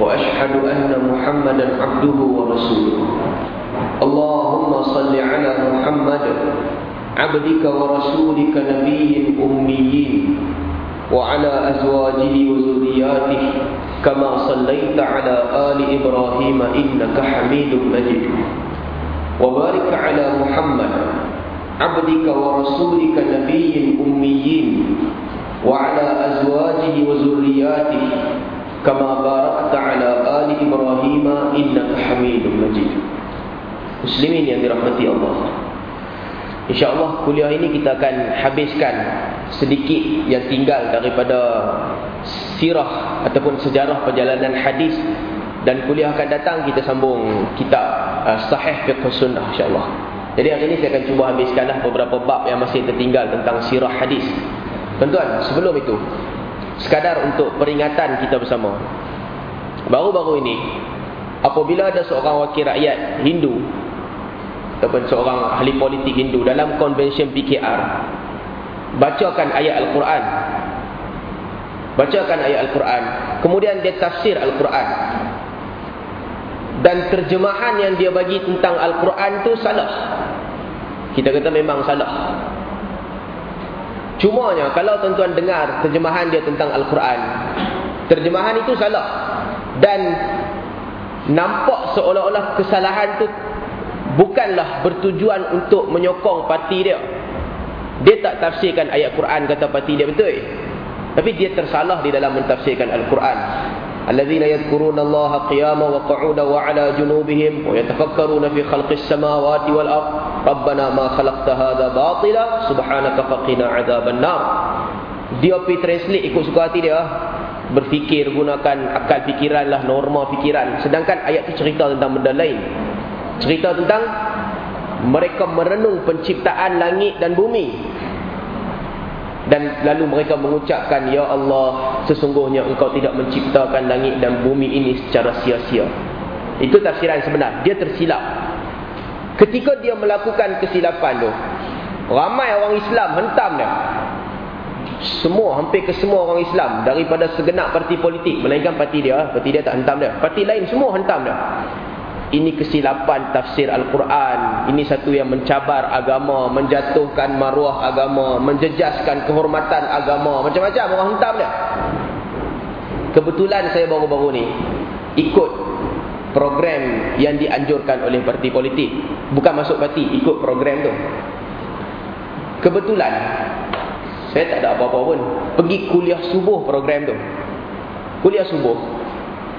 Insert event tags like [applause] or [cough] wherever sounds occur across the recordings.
وأشهد أن محمدا عبده ورسوله. اللهم صل على محمد عبدك ورسولك نبي أميين وعلى أزواجه وذرياته كما صليت على آل إبراهيم إنك حميد مجيد. وبارك على محمد عبدك ورسولك نبي أميين وعلى أزواجه وذرياته كما باركت على آل إبراهيم إنك حميد مجيد. Muslimin yang dirahmati Allah. InsyaAllah kuliah ini kita akan habiskan sedikit yang tinggal daripada sirah ataupun sejarah perjalanan hadis. Dan kuliah akan datang kita sambung kitab uh, sahih fiqh sunnah insyaAllah. Jadi hari ini saya akan cuba habiskanlah beberapa bab yang masih tertinggal tentang sirah hadis. Tuan-tuan, sebelum itu sekadar untuk peringatan kita bersama. Baru-baru ini apabila ada seorang wakil rakyat Hindu ataupun seorang ahli politik Hindu dalam konvensyen PKR bacakan ayat Al-Quran. Bacakan ayat Al-Quran. Kemudian dia tafsir Al-Quran. Dan terjemahan yang dia bagi tentang Al-Quran tu salah. Kita kata memang salah cumanya kalau tuan-tuan dengar terjemahan dia tentang Al-Quran terjemahan itu salah. Dan nampak seolah-olah kesalahan tu bukanlah bertujuan untuk menyokong parti dia. Dia tak tafsirkan ayat Quran kata parti dia betul? Tapi dia tersalah di dalam mentafsirkan Al-Quran الذين يذكرون الله قياما وقعودا وعلى جنوبهم ويتفكرون في خلق السماوات والأرض ربنا ما خلقت هذا باطلا سبحانك فقنا عذاب النار dia pergi translate ikut suka hati dia berfikir gunakan akal fikiran lah norma fikiran sedangkan ayat itu cerita tentang benda lain cerita tentang mereka merenung penciptaan langit dan bumi dan lalu mereka mengucapkan ya Allah sesungguhnya engkau tidak menciptakan langit dan bumi ini secara sia-sia. Itu tafsiran sebenar. Dia tersilap. Ketika dia melakukan kesilapan tu ramai orang Islam hentam dia. Semua hampir ke semua orang Islam daripada segenap parti politik melainkan parti dia parti dia tak hentam dia. Parti lain semua hentam dia ini kesilapan tafsir Al-Quran. Ini satu yang mencabar agama menjatuhkan maruah agama menjejaskan kehormatan agama. Macam-macam orang hentam dia. Kebetulan saya baru-baru ni ikut program yang dianjurkan oleh parti politik. Bukan masuk parti ikut program tu. Kebetulan saya tak ada apa-apa pun. Pergi kuliah subuh program tu. Kuliah subuh.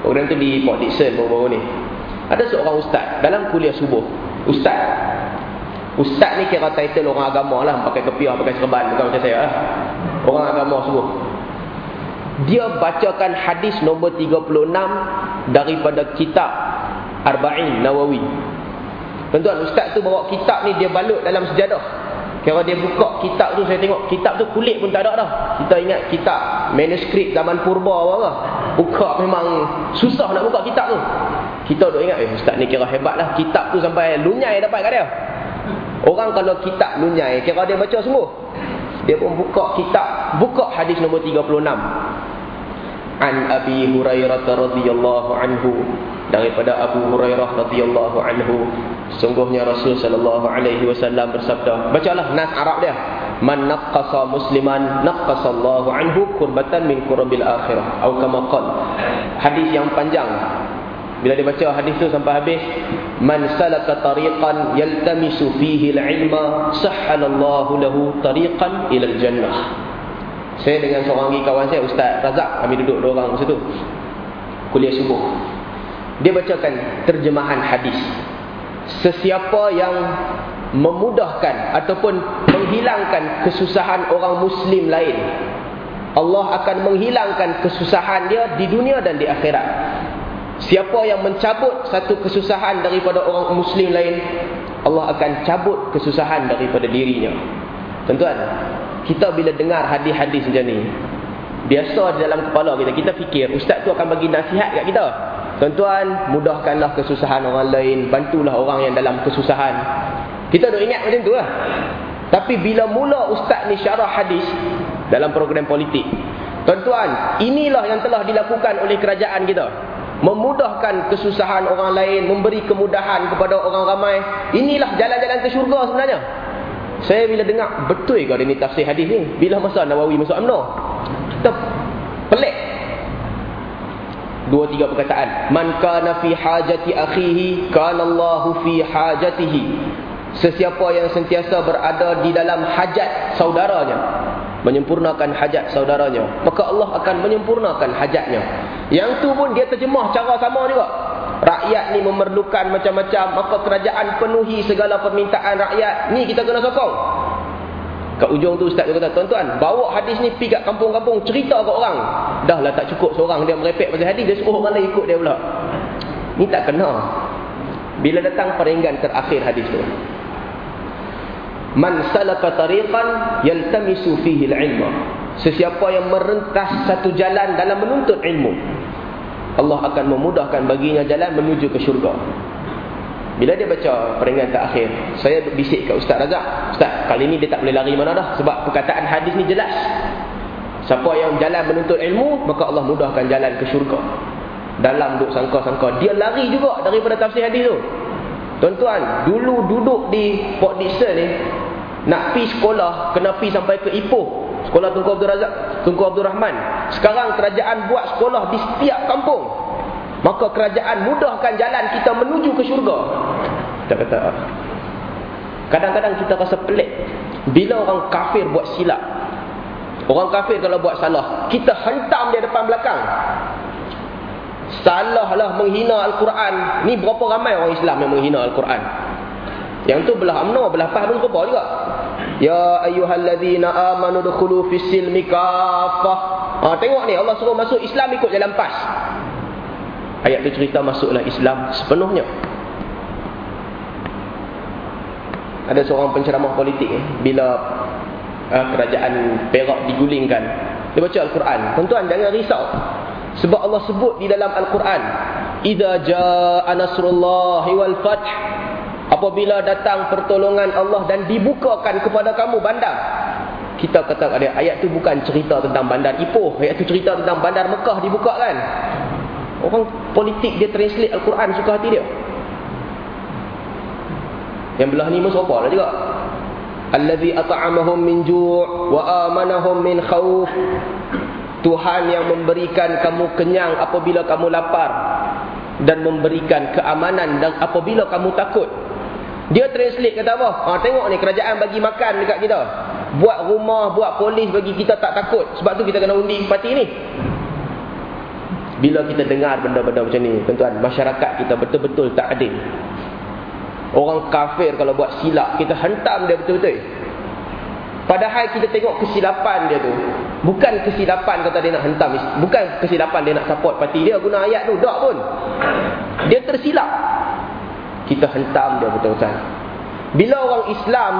Program tu di Port Dixon baru-baru ni ada seorang ustaz dalam kuliah subuh. Ustaz. Ustaz ni kira title orang agama lah. Pakai kepiah, pakai serban. Bukan macam saya lah. Orang agama subuh. Dia bacakan hadis nombor 36 daripada kitab Arba'in Nawawi. Tuan-tuan, ustaz tu bawa kitab ni dia balut dalam sejadah. Kira dia buka kitab tu, saya tengok kitab tu kulit pun tak ada dah. Kita ingat kitab manuskrip zaman purba apa Buka memang susah nak buka kitab tu. Kita duk ingat, eh ustaz ni kira hebat lah. Kitab tu sampai lunyai dapat kat dia. Orang kalau kitab lunyai, kira dia baca sungguh. Dia pun buka kitab, buka hadis nombor 36. An Abi Hurairah radhiyallahu anhu daripada Abu Hurairah radhiyallahu anhu sungguhnya Rasul sallallahu alaihi wasallam bersabda bacalah nas Arab dia man naqqasa musliman naqqasallahu anhu qurbatan min qurbil akhirah atau kama qala hadis yang panjang bila dia baca hadis tu sampai habis, man salaka tariqan yaltamisu fihi al-ilma sahhalallahu lahu tariqan ila al-jannah. Saya dengan seorang lagi kawan saya Ustaz Razak, kami duduk dua orang situ. Kuliah subuh. Dia bacakan terjemahan hadis. Sesiapa yang memudahkan ataupun menghilangkan kesusahan orang muslim lain Allah akan menghilangkan kesusahan dia di dunia dan di akhirat Siapa yang mencabut satu kesusahan daripada orang muslim lain, Allah akan cabut kesusahan daripada dirinya. Tuan-tuan, kita bila dengar hadis-hadis macam ni, biasa di dalam kepala kita, kita fikir ustaz tu akan bagi nasihat kat kita. Tuan-tuan, mudahkanlah kesusahan orang lain, bantulah orang yang dalam kesusahan. Kita dah ingat macam tu lah. Tapi bila mula ustaz ni syarah hadis dalam program politik, tuan-tuan, inilah yang telah dilakukan oleh kerajaan kita memudahkan kesusahan orang lain, memberi kemudahan kepada orang ramai. Inilah jalan-jalan ke syurga sebenarnya. Saya bila dengar, betul ke ini tafsir hadis ni? Bila masa Nawawi masuk UMNO? Pelik. Dua tiga perkataan. Man kana fi hajati akhihi, kana Allahu fi hajatihi. Sesiapa yang sentiasa berada di dalam hajat saudaranya, menyempurnakan hajat saudaranya maka Allah akan menyempurnakan hajatnya yang tu pun dia terjemah cara sama juga. Rakyat ni memerlukan macam-macam. Maka kerajaan penuhi segala permintaan rakyat. Ni kita kena sokong. Kat ujung tu ustaz kata tuan-tuan bawa hadis ni pergi kat kampung-kampung. Cerita ke orang. Dah lah tak cukup seorang dia merepek pasal hadis dia suruh orang lain ikut dia pula. Ni tak kena. Bila datang peringgan terakhir hadis tu. Man salaka tariqan yaltamisu fihi al-ilma. Sesiapa yang merentas satu jalan dalam menuntut ilmu, Allah akan memudahkan baginya jalan menuju ke syurga. Bila dia baca peringatan terakhir, saya bisik ke Ustaz Razak. Ustaz, kali ni dia tak boleh lari mana dah. Sebab perkataan hadis ni jelas. Siapa yang jalan menuntut ilmu, maka Allah mudahkan jalan ke syurga. Dalam duk sangka-sangka. Dia lari juga daripada tafsir hadis tu. Tuan-tuan, dulu duduk di Port Dickson ni, nak pi sekolah, kena pi sampai ke Ipoh. Sekolah Tunku Abdul Razak, Tunku Abdul Rahman. Sekarang kerajaan buat sekolah di setiap kampung. Maka kerajaan mudahkan jalan kita menuju ke syurga. Kita kata, kadang-kadang kita rasa pelik. Bila orang kafir buat silap. Orang kafir kalau buat salah, kita hentam dia depan belakang. Salahlah menghina Al-Quran. Ni berapa ramai orang Islam yang menghina Al-Quran. Yang tu belah UMNO, belah PAH pun serupa juga. Ya ayyuhalladzina amanu dukhulu fis silmi kafah. Ha, tengok ni Allah suruh masuk Islam ikut jalan pas. Ayat tu cerita masuklah Islam sepenuhnya. Ada seorang penceramah politik bila uh, kerajaan Perak digulingkan. Dia baca Al-Quran. Tuan-tuan jangan risau. Sebab Allah sebut di dalam Al-Quran. Iza ja'a nasrullahi wal fath apabila datang pertolongan Allah dan dibukakan kepada kamu bandar kita kata dia ayat tu bukan cerita tentang bandar Ipoh ayat tu cerita tentang bandar Mekah dibuka kan orang politik dia translate Al-Quran suka hati dia. Yang belah ni masuk apa lah juga. Allazi at'amahum min ju' wa amanahum min khawf. Tuhan yang memberikan kamu kenyang apabila kamu lapar dan memberikan keamanan dan apabila kamu takut dia translate kata apa? Ha, tengok ni kerajaan bagi makan dekat kita. Buat rumah, buat polis bagi kita tak takut. Sebab tu kita kena undi parti ni. Bila kita dengar benda-benda macam ni, tuan-tuan, masyarakat kita betul-betul tak adil. Orang kafir kalau buat silap, kita hentam dia betul-betul. Padahal kita tengok kesilapan dia tu. Bukan kesilapan kata dia nak hentam. Bukan kesilapan dia nak support parti dia guna ayat tu. Tak pun. Dia tersilap kita hentam dia betul-betul. Bila orang Islam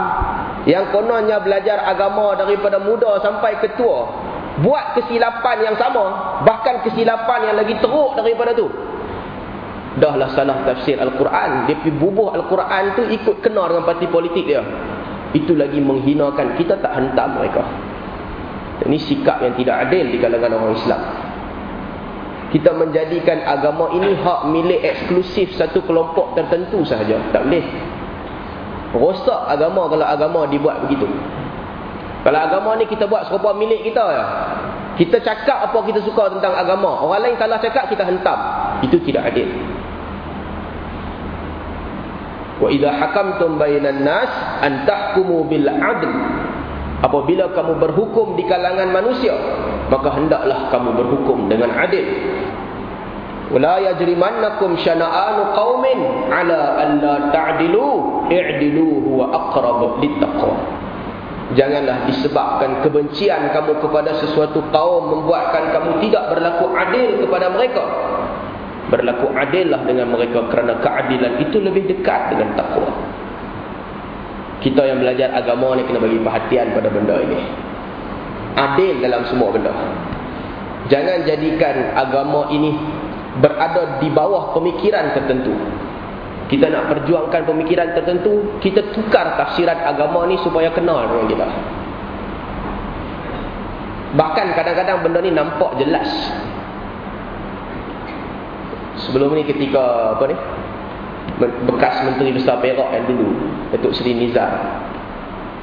yang kononnya belajar agama daripada muda sampai ketua buat kesilapan yang sama, bahkan kesilapan yang lagi teruk daripada tu. Dahlah salah tafsir Al-Quran, dia pergi bubuh Al-Quran tu ikut kena dengan parti politik dia. Itu lagi menghinakan kita tak hentam mereka. Ini sikap yang tidak adil di kalangan orang Islam kita menjadikan agama ini hak milik eksklusif satu kelompok tertentu sahaja. Tak boleh. Rosak agama kalau agama dibuat begitu. Kalau agama ni kita buat serupa milik kita ya. Kita cakap apa kita suka tentang agama. Orang lain salah cakap kita hentam. Itu tidak adil. Wa idza hakamtum bainan nas an tahkumu bil adl. Apabila kamu berhukum di kalangan manusia, maka hendaklah kamu berhukum dengan adil wala yajrimannakum syana'anu qaumin ala alla ta'dilu i'dilu huwa aqrab littaqwa janganlah disebabkan kebencian kamu kepada sesuatu kaum membuatkan kamu tidak berlaku adil kepada mereka Berlaku adillah dengan mereka kerana keadilan itu lebih dekat dengan takwa. Kita yang belajar agama ni kena bagi perhatian pada benda ini. Adil dalam semua benda. Jangan jadikan agama ini berada di bawah pemikiran tertentu. Kita nak perjuangkan pemikiran tertentu, kita tukar tafsiran agama ni supaya kenal dengan kita. Bahkan kadang-kadang benda ni nampak jelas. Sebelum ni ketika apa ni? Bekas Menteri Besar Perak yang dulu, Datuk Seri Nizar.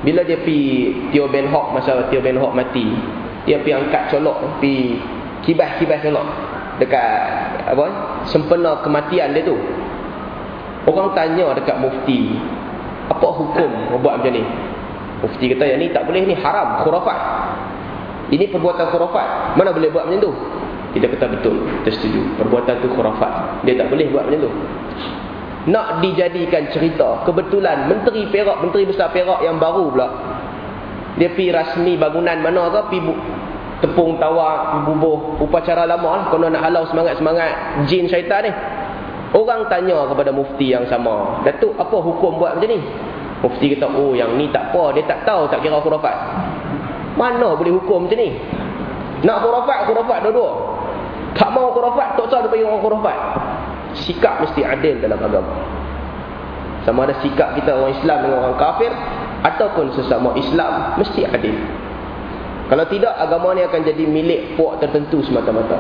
Bila dia pi Tio Ben Hock masa Tio Ben Hock mati, dia pi angkat colok, pi kibas-kibas colok dekat apa? Sempena kematian dia tu. Orang tanya dekat mufti, apa hukum buat macam ni? Mufti kata yang ni tak boleh ni haram, khurafat. Ini perbuatan khurafat. Mana boleh buat macam tu? Kita kata betul, kita setuju. Perbuatan tu khurafat. Dia tak boleh buat macam tu. Nak dijadikan cerita, kebetulan Menteri Perak, Menteri Besar Perak yang baru pula. Dia pi rasmi bangunan mana ke, pi tepung tawar, bubuh upacara lama lah. Kalau nak halau semangat-semangat jin syaitan ni. Orang tanya kepada mufti yang sama. Datuk, apa hukum buat macam ni? Mufti kata, oh yang ni tak apa. Dia tak tahu tak kira khurafat. Mana boleh hukum macam ni? Nak khurafat, khurafat dua-dua. Tak mau khurafat, tak tahu dia panggil orang khurafat. Sikap mesti adil dalam agama. Sama ada sikap kita orang Islam dengan orang kafir. Ataupun sesama Islam, mesti adil. Kalau tidak, agama ni akan jadi milik puak tertentu semata-mata.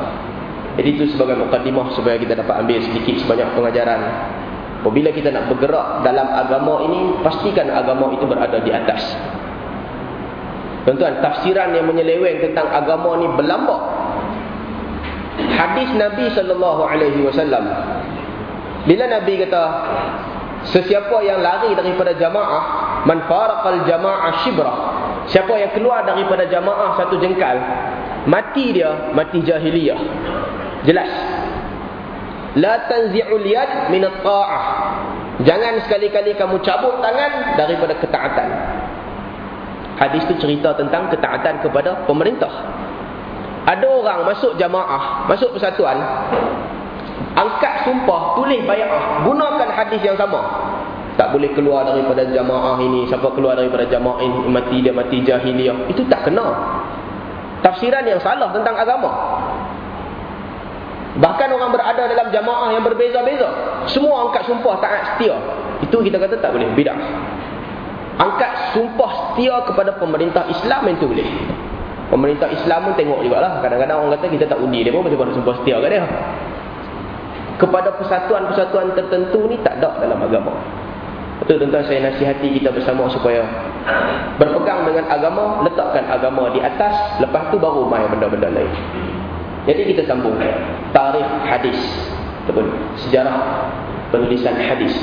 Jadi itu sebagai mukadimah supaya kita dapat ambil sedikit sebanyak pengajaran. Apabila kita nak bergerak dalam agama ini, pastikan agama itu berada di atas. Tuan-tuan, tafsiran yang menyeleweng tentang agama ini berlambak. Hadis Nabi sallallahu alaihi wasallam. Bila Nabi kata, sesiapa yang lari daripada jamaah, man faraqal jamaah shibra. Siapa yang keluar daripada jamaah satu jengkal, mati dia mati jahiliyah. Jelas. La tanzi'ul yad min at-ta'ah. Jangan sekali-kali kamu cabut tangan daripada ketaatan. Hadis itu cerita tentang ketaatan kepada pemerintah. Ada orang masuk jamaah, masuk persatuan, angkat sumpah, tulis bayar, gunakan hadis yang sama. Tak boleh keluar daripada jamaah ini. Siapa keluar daripada jamaah ini, mati dia mati jahiliyah. Itu tak kena. Tafsiran yang salah tentang agama. Bahkan orang berada dalam jamaah yang berbeza-beza. Semua angkat sumpah taat setia. Itu kita kata tak boleh. Bidah. Angkat sumpah setia kepada pemerintah Islam itu boleh. Pemerintah Islam pun tengok juga lah. Kadang-kadang orang kata kita tak undi dia pun mana sumpah setia kat dia. Kepada persatuan-persatuan tertentu ni tak ada dalam agama. Betul tuan-tuan saya nasihati kita bersama supaya berpegang dengan agama, letakkan agama di atas, lepas tu baru main benda-benda lain. Jadi kita sambung tarikh hadis ataupun sejarah penulisan hadis.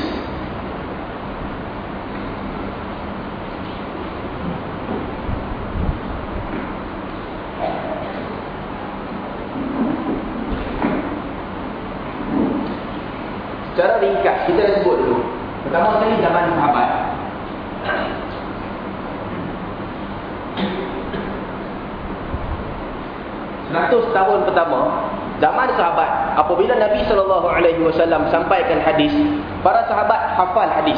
Secara ringkas kita dah sebut dulu. Zaman sahabat. 100 tahun pertama zaman sahabat apabila Nabi wasallam sampaikan hadis para sahabat hafal hadis.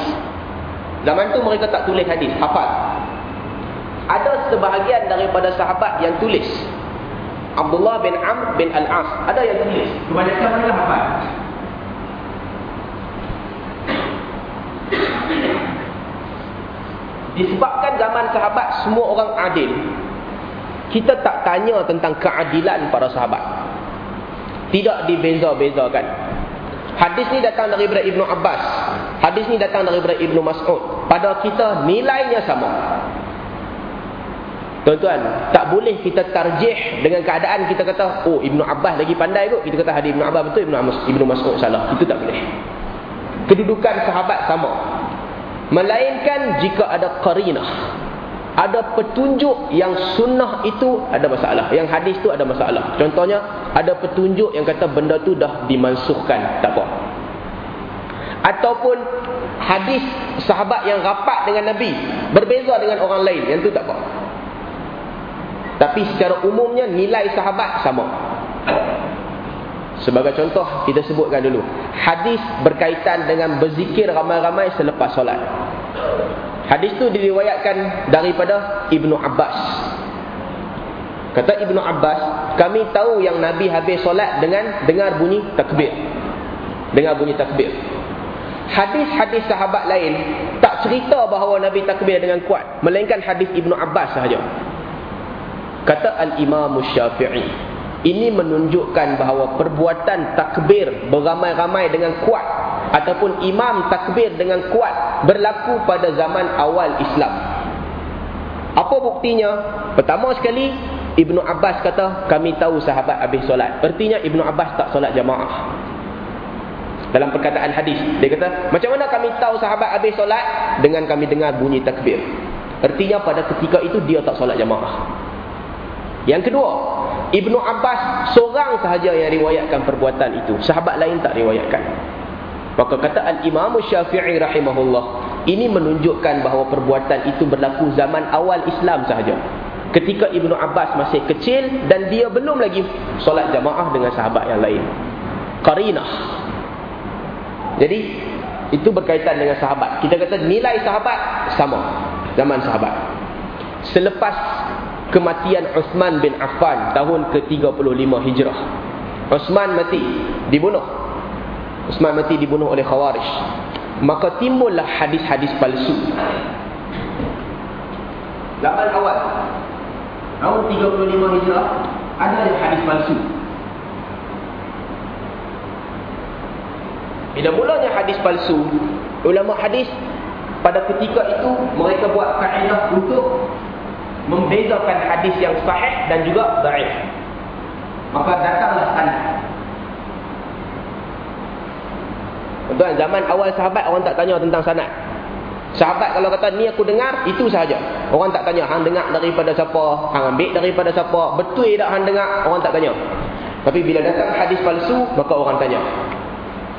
Zaman tu mereka tak tulis hadis hafal. Ada sebahagian daripada sahabat yang tulis. Abdullah bin Amr bin Al-As ada yang tulis. Kebanyakan mereka hafal disebabkan zaman sahabat semua orang adil kita tak tanya tentang keadilan para sahabat. Tidak dibeza-bezakan. Hadis ni datang daripada Ibnu Abbas. Hadis ni datang daripada Ibnu Mas'ud. Pada kita nilainya sama. Tuan-tuan, tak boleh kita tarjih dengan keadaan kita kata, oh Ibnu Abbas lagi pandai kot. Kita kata hadis Ibnu Abbas betul, Ibnu Mas'ud salah. Itu tak boleh. Kedudukan sahabat sama. Melainkan jika ada qarinah ada petunjuk yang sunnah itu ada masalah. Yang hadis tu ada masalah. Contohnya, ada petunjuk yang kata benda tu dah dimansuhkan. Tak apa. Ataupun hadis sahabat yang rapat dengan Nabi. Berbeza dengan orang lain. Yang tu tak apa. Tapi secara umumnya nilai sahabat sama. Sebagai contoh, kita sebutkan dulu. Hadis berkaitan dengan berzikir ramai-ramai selepas solat. Hadis tu diriwayatkan daripada Ibnu Abbas. Kata Ibnu Abbas, kami tahu yang Nabi habis solat dengan dengar bunyi takbir. Dengar bunyi takbir. Hadis-hadis sahabat lain tak cerita bahawa Nabi takbir dengan kuat. Melainkan hadis Ibnu Abbas sahaja. Kata Al-Imam Syafi'i. Ini menunjukkan bahawa perbuatan takbir beramai-ramai dengan kuat ataupun imam takbir dengan kuat berlaku pada zaman awal Islam. Apa buktinya? Pertama sekali, Ibnu Abbas kata, kami tahu sahabat habis solat. Artinya Ibnu Abbas tak solat jamaah. Dalam perkataan hadis, dia kata, macam mana kami tahu sahabat habis solat? Dengan kami dengar bunyi takbir. Artinya pada ketika itu dia tak solat jamaah. Yang kedua, Ibnu Abbas seorang sahaja yang riwayatkan perbuatan itu. Sahabat lain tak riwayatkan. Maka kata Al-Imam Syafi'i rahimahullah, ini menunjukkan bahawa perbuatan itu berlaku zaman awal Islam sahaja. Ketika Ibnu Abbas masih kecil dan dia belum lagi solat jamaah dengan sahabat yang lain. Qarinah. Jadi itu berkaitan dengan sahabat. Kita kata nilai sahabat sama zaman sahabat. Selepas kematian Uthman bin Affan tahun ke-35 Hijrah. Uthman mati, dibunuh. Uthman mati dibunuh oleh Khawarij. Maka timbullah hadis-hadis palsu. Zaman awal, tahun 35 Hijrah, ada hadis palsu. Bila mulanya hadis palsu, ulama hadis pada ketika itu mereka buat kaedah untuk membezakan hadis yang sahih dan juga dhaif. Maka datanglah sanad. Tuan zaman awal sahabat orang tak tanya tentang sanad. Sahabat kalau kata ni aku dengar itu sahaja. Orang tak tanya hang dengar daripada siapa, hang ambil daripada siapa, betul tak hang dengar, orang tak tanya. Tapi bila datang hadis palsu, maka orang tanya.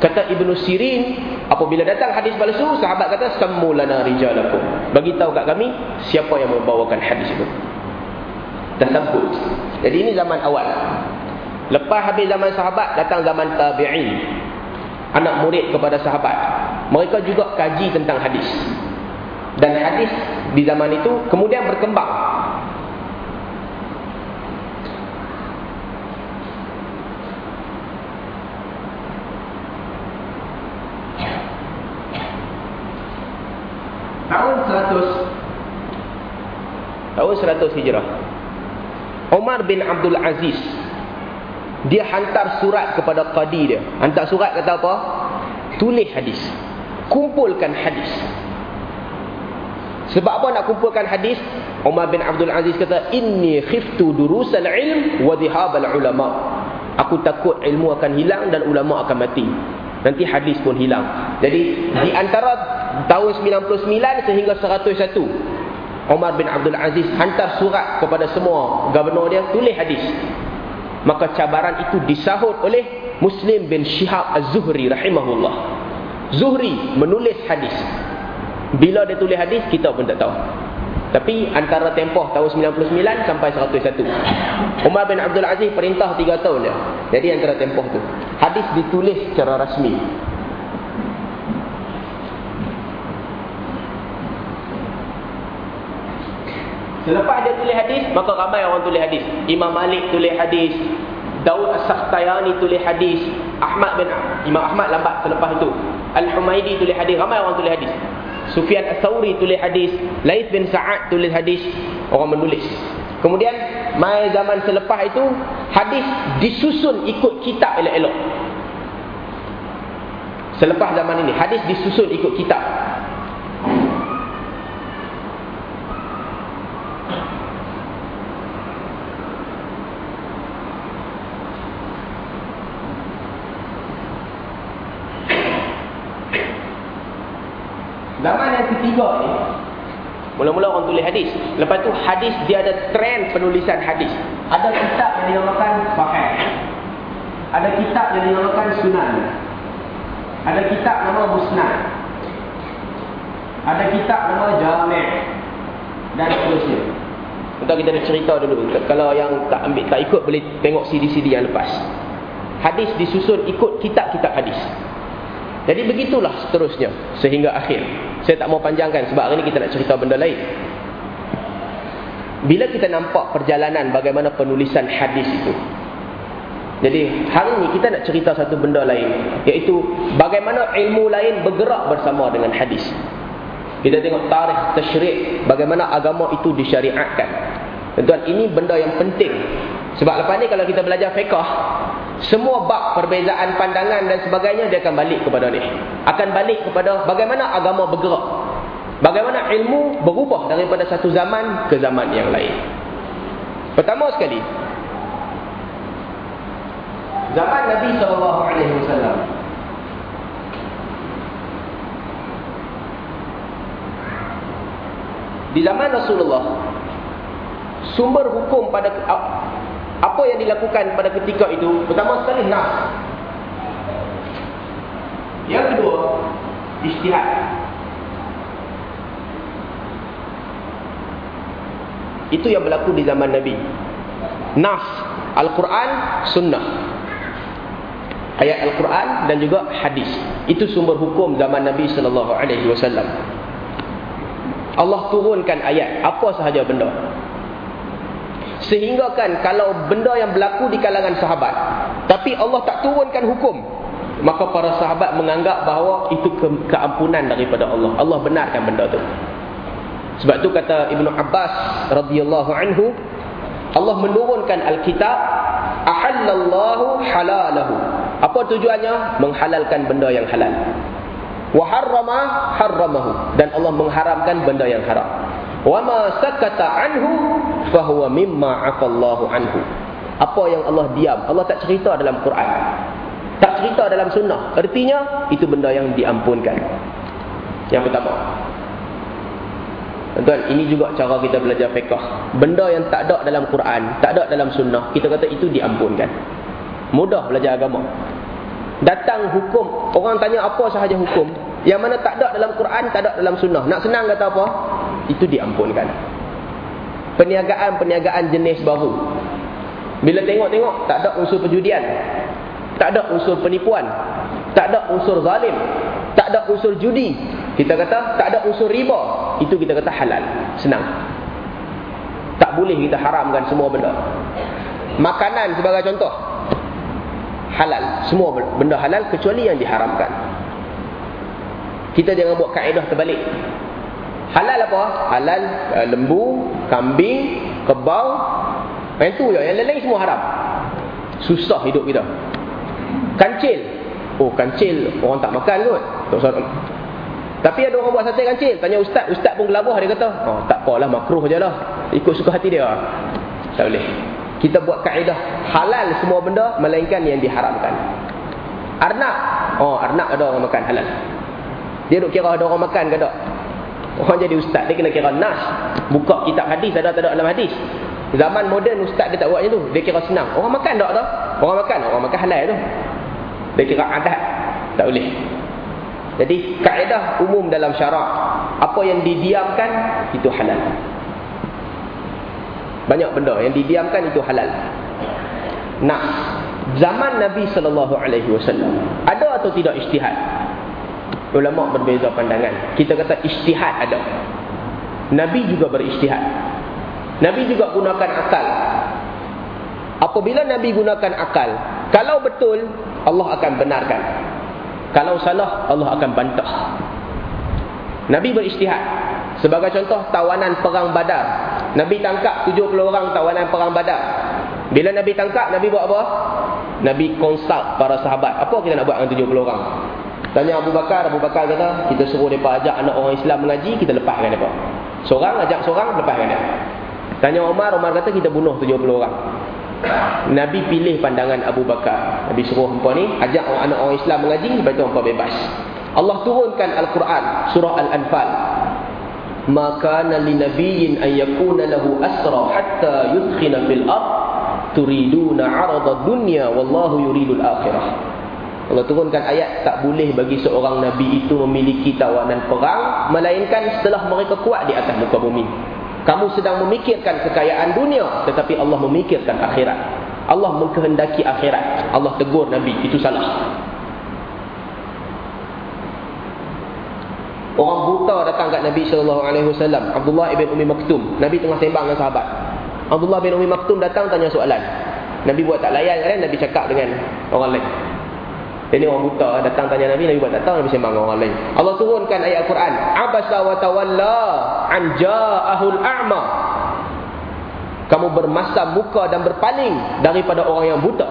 Kata Ibnu Sirin, apabila datang hadis palsu, sahabat kata samulana rijalakum. Bagi tahu kat kami siapa yang membawakan hadis itu. Tasabbut. Jadi ini zaman awal. Lepas habis zaman sahabat, datang zaman tabi'in. Anak murid kepada sahabat. Mereka juga kaji tentang hadis. Dan hadis di zaman itu kemudian berkembang. tahun 100 tahun 100 hijrah. Umar bin Abdul Aziz dia hantar surat kepada qadi dia. Hantar surat kata apa? Tulis hadis. Kumpulkan hadis. Sebab apa nak kumpulkan hadis? Umar bin Abdul Aziz kata inni khiftu durusal ilm wa dhihabal ulama. Aku takut ilmu akan hilang dan ulama akan mati. Nanti hadis pun hilang. Jadi di antara tahun 99 sehingga 101 Omar bin Abdul Aziz hantar surat kepada semua gubernur dia tulis hadis. Maka cabaran itu disahut oleh Muslim bin Shihab Az-Zuhri rahimahullah. Zuhri menulis hadis. Bila dia tulis hadis kita pun tak tahu. Tapi antara tempoh tahun 99 sampai 101. Umar bin Abdul Aziz perintah 3 tahun dia. Jadi antara tempoh tu. Hadis ditulis secara rasmi. Selepas dia tulis hadis, maka ramai orang tulis hadis. Imam Malik tulis hadis. Daud As-Sakhtayani tulis hadis. Ahmad bin Imam Ahmad lambat selepas itu. Al-Humaidi tulis hadis. Ramai orang tulis hadis. Sufyan Ats-Tsauri tulis hadis, Laith bin Sa'ad tulis hadis, orang menulis. Kemudian mai zaman selepas itu hadis disusun ikut kitab elok-elok. Selepas zaman ini hadis disusun ikut kitab. Zaman yang ketiga ni Mula-mula orang tulis hadis. Lepas tu hadis dia ada trend penulisan hadis. Ada kitab yang dinamakan Sahih Ada kitab yang dinamakan Sunan. Ada kitab nama Musnad. Ada kitab nama Jami' Dan seterusnya. Kita kita ada cerita dulu. Kalau yang tak ambil tak ikut boleh tengok CD-CD yang lepas. Hadis disusun ikut kitab-kitab hadis. Jadi begitulah seterusnya sehingga akhir. Saya tak mau panjangkan sebab hari ini kita nak cerita benda lain. Bila kita nampak perjalanan bagaimana penulisan hadis itu. Jadi hari ini kita nak cerita satu benda lain iaitu bagaimana ilmu lain bergerak bersama dengan hadis. Kita tengok tarikh tasyrik bagaimana agama itu disyariatkan. Tuan ini benda yang penting. Sebab lepas ni kalau kita belajar fiqh semua bab perbezaan pandangan dan sebagainya dia akan balik kepada ni. Akan balik kepada bagaimana agama bergerak. Bagaimana ilmu berubah daripada satu zaman ke zaman yang lain. Pertama sekali. Zaman Nabi SAW. Di zaman Rasulullah. Sumber hukum pada apa yang dilakukan pada ketika itu? Pertama sekali nas. Yang kedua ijtihad. Itu yang berlaku di zaman nabi. Nas al-Quran sunnah. Ayat al-Quran dan juga hadis. Itu sumber hukum zaman nabi sallallahu alaihi wasallam. Allah turunkan ayat. Apa sahaja benda Sehingga kan kalau benda yang berlaku di kalangan sahabat Tapi Allah tak turunkan hukum Maka para sahabat menganggap bahawa itu ke keampunan daripada Allah. Allah benarkan benda tu. Sebab tu kata Ibnu Abbas radhiyallahu anhu Allah menurunkan Alkitab Ahallallahu halalahu. Apa tujuannya? Menghalalkan benda yang halal. Waharrama harramahu. Dan Allah mengharamkan benda yang haram wa ma sakata anhu fa huwa mimma afallahu anhu. Apa yang Allah diam? Allah tak cerita dalam Quran. Tak cerita dalam sunnah. Artinya itu benda yang diampunkan. Yang pertama. Tuan, ini juga cara kita belajar fiqh. Benda yang tak ada dalam Quran, tak ada dalam sunnah, kita kata itu diampunkan. Mudah belajar agama. Datang hukum, orang tanya apa sahaja hukum, yang mana tak ada dalam Quran, tak ada dalam sunnah. Nak senang kata apa? itu diampunkan. Perniagaan-perniagaan jenis baru. Bila tengok-tengok, tak ada unsur perjudian. Tak ada unsur penipuan. Tak ada unsur zalim. Tak ada unsur judi. Kita kata, tak ada unsur riba. Itu kita kata halal. Senang. Tak boleh kita haramkan semua benda. Makanan sebagai contoh. Halal. Semua benda halal kecuali yang diharamkan. Kita jangan buat kaedah terbalik. Halal apa? Halal uh, lembu, kambing, kebau. Yang tu je. Yang lain-lain semua haram. Susah hidup kita. Kancil. Oh, kancil orang tak makan kot. Tapi ada orang buat sate kancil. Tanya ustaz. Ustaz pun gelabah. Dia kata, oh, tak apalah makruh je lah. Ikut suka hati dia. Tak boleh. Kita buat kaedah halal semua benda. Melainkan yang diharamkan. Arnak. Oh, arnak ada orang makan halal. Dia duk kira ada orang makan ke tak? Orang jadi ustaz dia kena kira nas. Buka kitab hadis ada tak ada dalam hadis. Zaman moden ustaz dia tak buat macam tu. Dia kira senang. Orang makan tak tu? Orang makan, orang makan halal tu. Dia kira adat. Tak boleh. Jadi kaedah umum dalam syarak apa yang didiamkan itu halal. Banyak benda yang didiamkan itu halal. Nah, zaman Nabi sallallahu alaihi wasallam ada atau tidak ijtihad? Ulama berbeza pandangan. Kita kata ijtihad ada. Nabi juga berijtihad. Nabi juga gunakan akal. Apabila Nabi gunakan akal, kalau betul Allah akan benarkan. Kalau salah Allah akan bantah. Nabi berijtihad. Sebagai contoh tawanan perang Badar. Nabi tangkap 70 orang tawanan perang Badar. Bila Nabi tangkap, Nabi buat apa? Nabi konsult para sahabat. Apa kita nak buat dengan 70 orang? Tanya Abu Bakar, Abu Bakar kata, kita suruh mereka ajak anak orang Islam mengaji, kita lepaskan mereka. Seorang ajak seorang, lepaskan dia. Tanya Umar, Umar kata kita bunuh 70 orang. Nabi pilih pandangan Abu Bakar. Nabi suruh hampa ni, ajak anak orang Islam mengaji, lepas itu hampa bebas. Allah turunkan Al-Quran, surah Al-Anfal. Maka li nabiyyin an yakuna lahu asra hatta yudkhina fil ard turiduna 'arada dunya wallahu yuridul akhirah. Allah turunkan ayat tak boleh bagi seorang Nabi itu memiliki tawanan perang Melainkan setelah mereka kuat di atas muka bumi Kamu sedang memikirkan kekayaan dunia Tetapi Allah memikirkan akhirat Allah mengkehendaki akhirat. Allah tegur Nabi, itu salah. Orang buta datang kat Nabi sallallahu alaihi wasallam, Abdullah ibn Umi Maktum. Nabi tengah sembang dengan sahabat. Abdullah bin Umi Maktum datang tanya soalan. Nabi buat tak layan kan? Nabi cakap dengan orang lain. Jadi orang buta datang tanya Nabi, Nabi buat tak tahu Nabi sembang orang lain. Allah turunkan ayat Al-Quran, "Abasa wa tawalla an ja'ahul a'ma." Kamu bermasa muka dan berpaling daripada orang yang buta.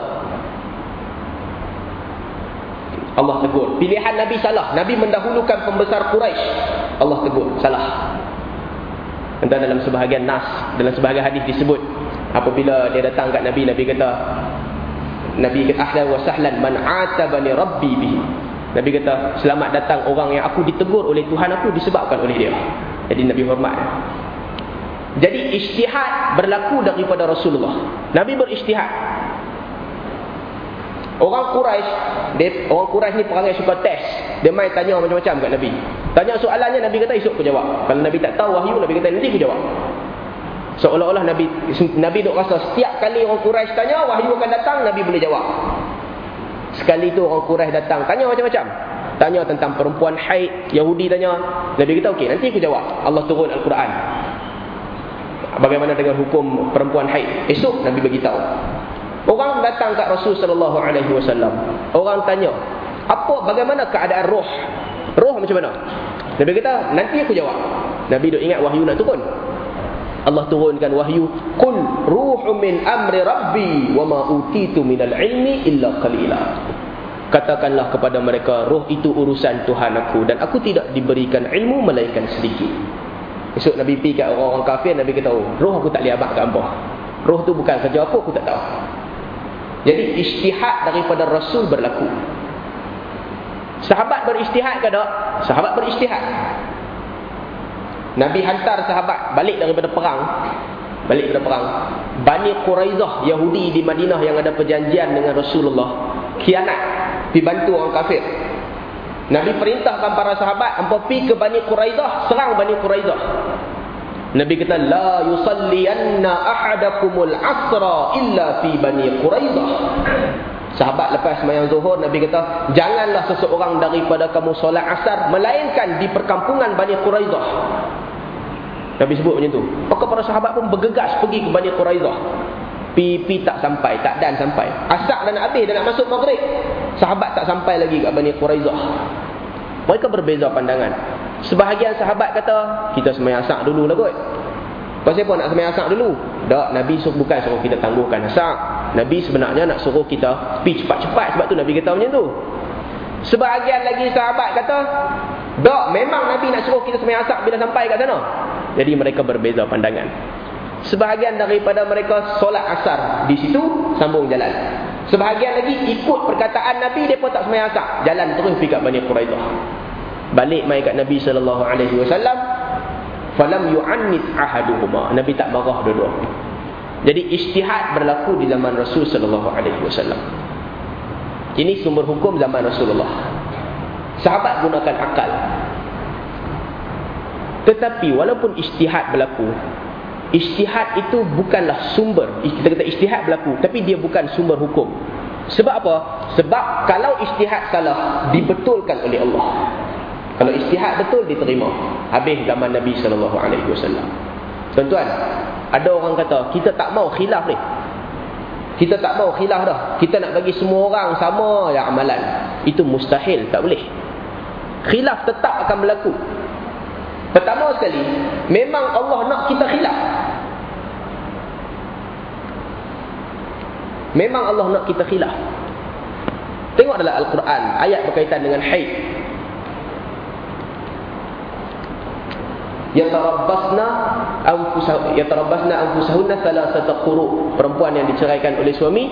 Allah tegur. Pilihan Nabi salah. Nabi mendahulukan pembesar Quraisy. Allah tegur. Salah. Entah dalam sebahagian nas, dalam sebahagian hadis disebut apabila dia datang kat Nabi, Nabi kata Nabi kata ahlan wa sahlan man atabani rabbi bihi. Nabi kata selamat datang orang yang aku ditegur oleh Tuhan aku disebabkan oleh dia. Jadi Nabi hormat. Jadi ijtihad berlaku daripada Rasulullah. Nabi berijtihad. Orang Quraisy, dia, orang Quraisy ni perangai suka test. Dia mai tanya macam-macam kat Nabi. Tanya soalannya Nabi kata esok aku jawab. Kalau Nabi tak tahu wahyu Nabi kata nanti aku jawab. Seolah-olah Nabi Nabi duk rasa setiap kali orang Quraisy tanya wahyu akan datang Nabi boleh jawab. Sekali tu orang Quraisy datang tanya macam-macam. Tanya tentang perempuan haid, Yahudi tanya. Nabi kata okey nanti aku jawab. Allah turun Al-Quran. Bagaimana dengan hukum perempuan haid? Esok Nabi bagi tahu. Orang datang kat Rasul sallallahu alaihi wasallam. Orang tanya, "Apa bagaimana keadaan roh? Roh macam mana?" Nabi kata, "Nanti aku jawab." Nabi duk ingat wahyu nak turun. Allah turunkan wahyu Qul ruhu min amri rabbi Wa ma utitu minal ilmi illa qalila. Katakanlah kepada mereka Roh itu urusan Tuhan aku Dan aku tidak diberikan ilmu Melainkan sedikit. Esok Nabi pergi kat orang-orang kafir Nabi kata oh, Roh aku tak boleh abad kat apa Roh tu bukan kerja apa aku tak tahu. Jadi istihad daripada Rasul berlaku. Sahabat beristihad ke tak? Sahabat beristihad Nabi hantar sahabat balik daripada perang. Balik daripada perang. Bani Quraizah Yahudi di Madinah yang ada perjanjian dengan Rasulullah. Kianat. Pergi bantu orang kafir. Nabi perintahkan para sahabat. Hampa pergi ke Bani Quraizah. Serang Bani Quraizah. Nabi kata. La yusallianna ahadakumul asra illa fi Bani Quraizah. Sahabat lepas semayang zuhur Nabi kata janganlah seseorang daripada kamu solat asar melainkan di perkampungan Bani Quraizah. Nabi sebut macam tu. Maka para sahabat pun bergegas pergi ke Bani Quraizah. Pipi tak sampai, tak dan sampai. Asak dah nak habis, dah nak masuk maghrib. Sahabat tak sampai lagi ke Bani Quraizah. Mereka berbeza pandangan. Sebahagian sahabat kata, kita semayang asak dulu lah kot. Pasal apa nak semayang asak dulu? Tak, Nabi suruh, bukan suruh kita tangguhkan asak. Nabi sebenarnya nak suruh kita pergi cepat-cepat. Sebab tu Nabi kata macam tu. Sebahagian lagi sahabat kata, tak, memang Nabi nak suruh kita semayang asak bila sampai kat sana. Jadi mereka berbeza pandangan. Sebahagian daripada mereka solat asar di situ sambung jalan. Sebahagian lagi ikut perkataan Nabi depa tak sembahyang asar, jalan terus pergi kat Bani Quraidah. Balik mai kat Nabi sallallahu alaihi wasallam, falam yu'annit ahaduhuma. Nabi tak marah dua-dua. Jadi ijtihad berlaku di zaman Rasul sallallahu alaihi wasallam. Ini sumber hukum zaman Rasulullah. Sahabat gunakan akal. Tetapi walaupun istihad berlaku Istihad itu bukanlah sumber. Kita kata istihad berlaku Tapi dia bukan sumber hukum. Sebab apa? Sebab kalau istihad salah Dibetulkan oleh Allah. Kalau istihad betul diterima. Habis zaman Nabi SAW Tuan-tuan Ada orang kata Kita tak mau khilaf ni. Kita tak mau khilaf dah. Kita nak bagi semua orang sama yang amalan. Itu mustahil, tak boleh. Khilaf tetap akan berlaku Pertama sekali, memang Allah nak kita khilaf. Memang Allah nak kita khilaf. Tengok dalam Al-Quran, ayat berkaitan dengan haid. Yatarabbasna anfusah yatarabbasna anfusahunna thalathata quru. Perempuan yang diceraikan oleh suami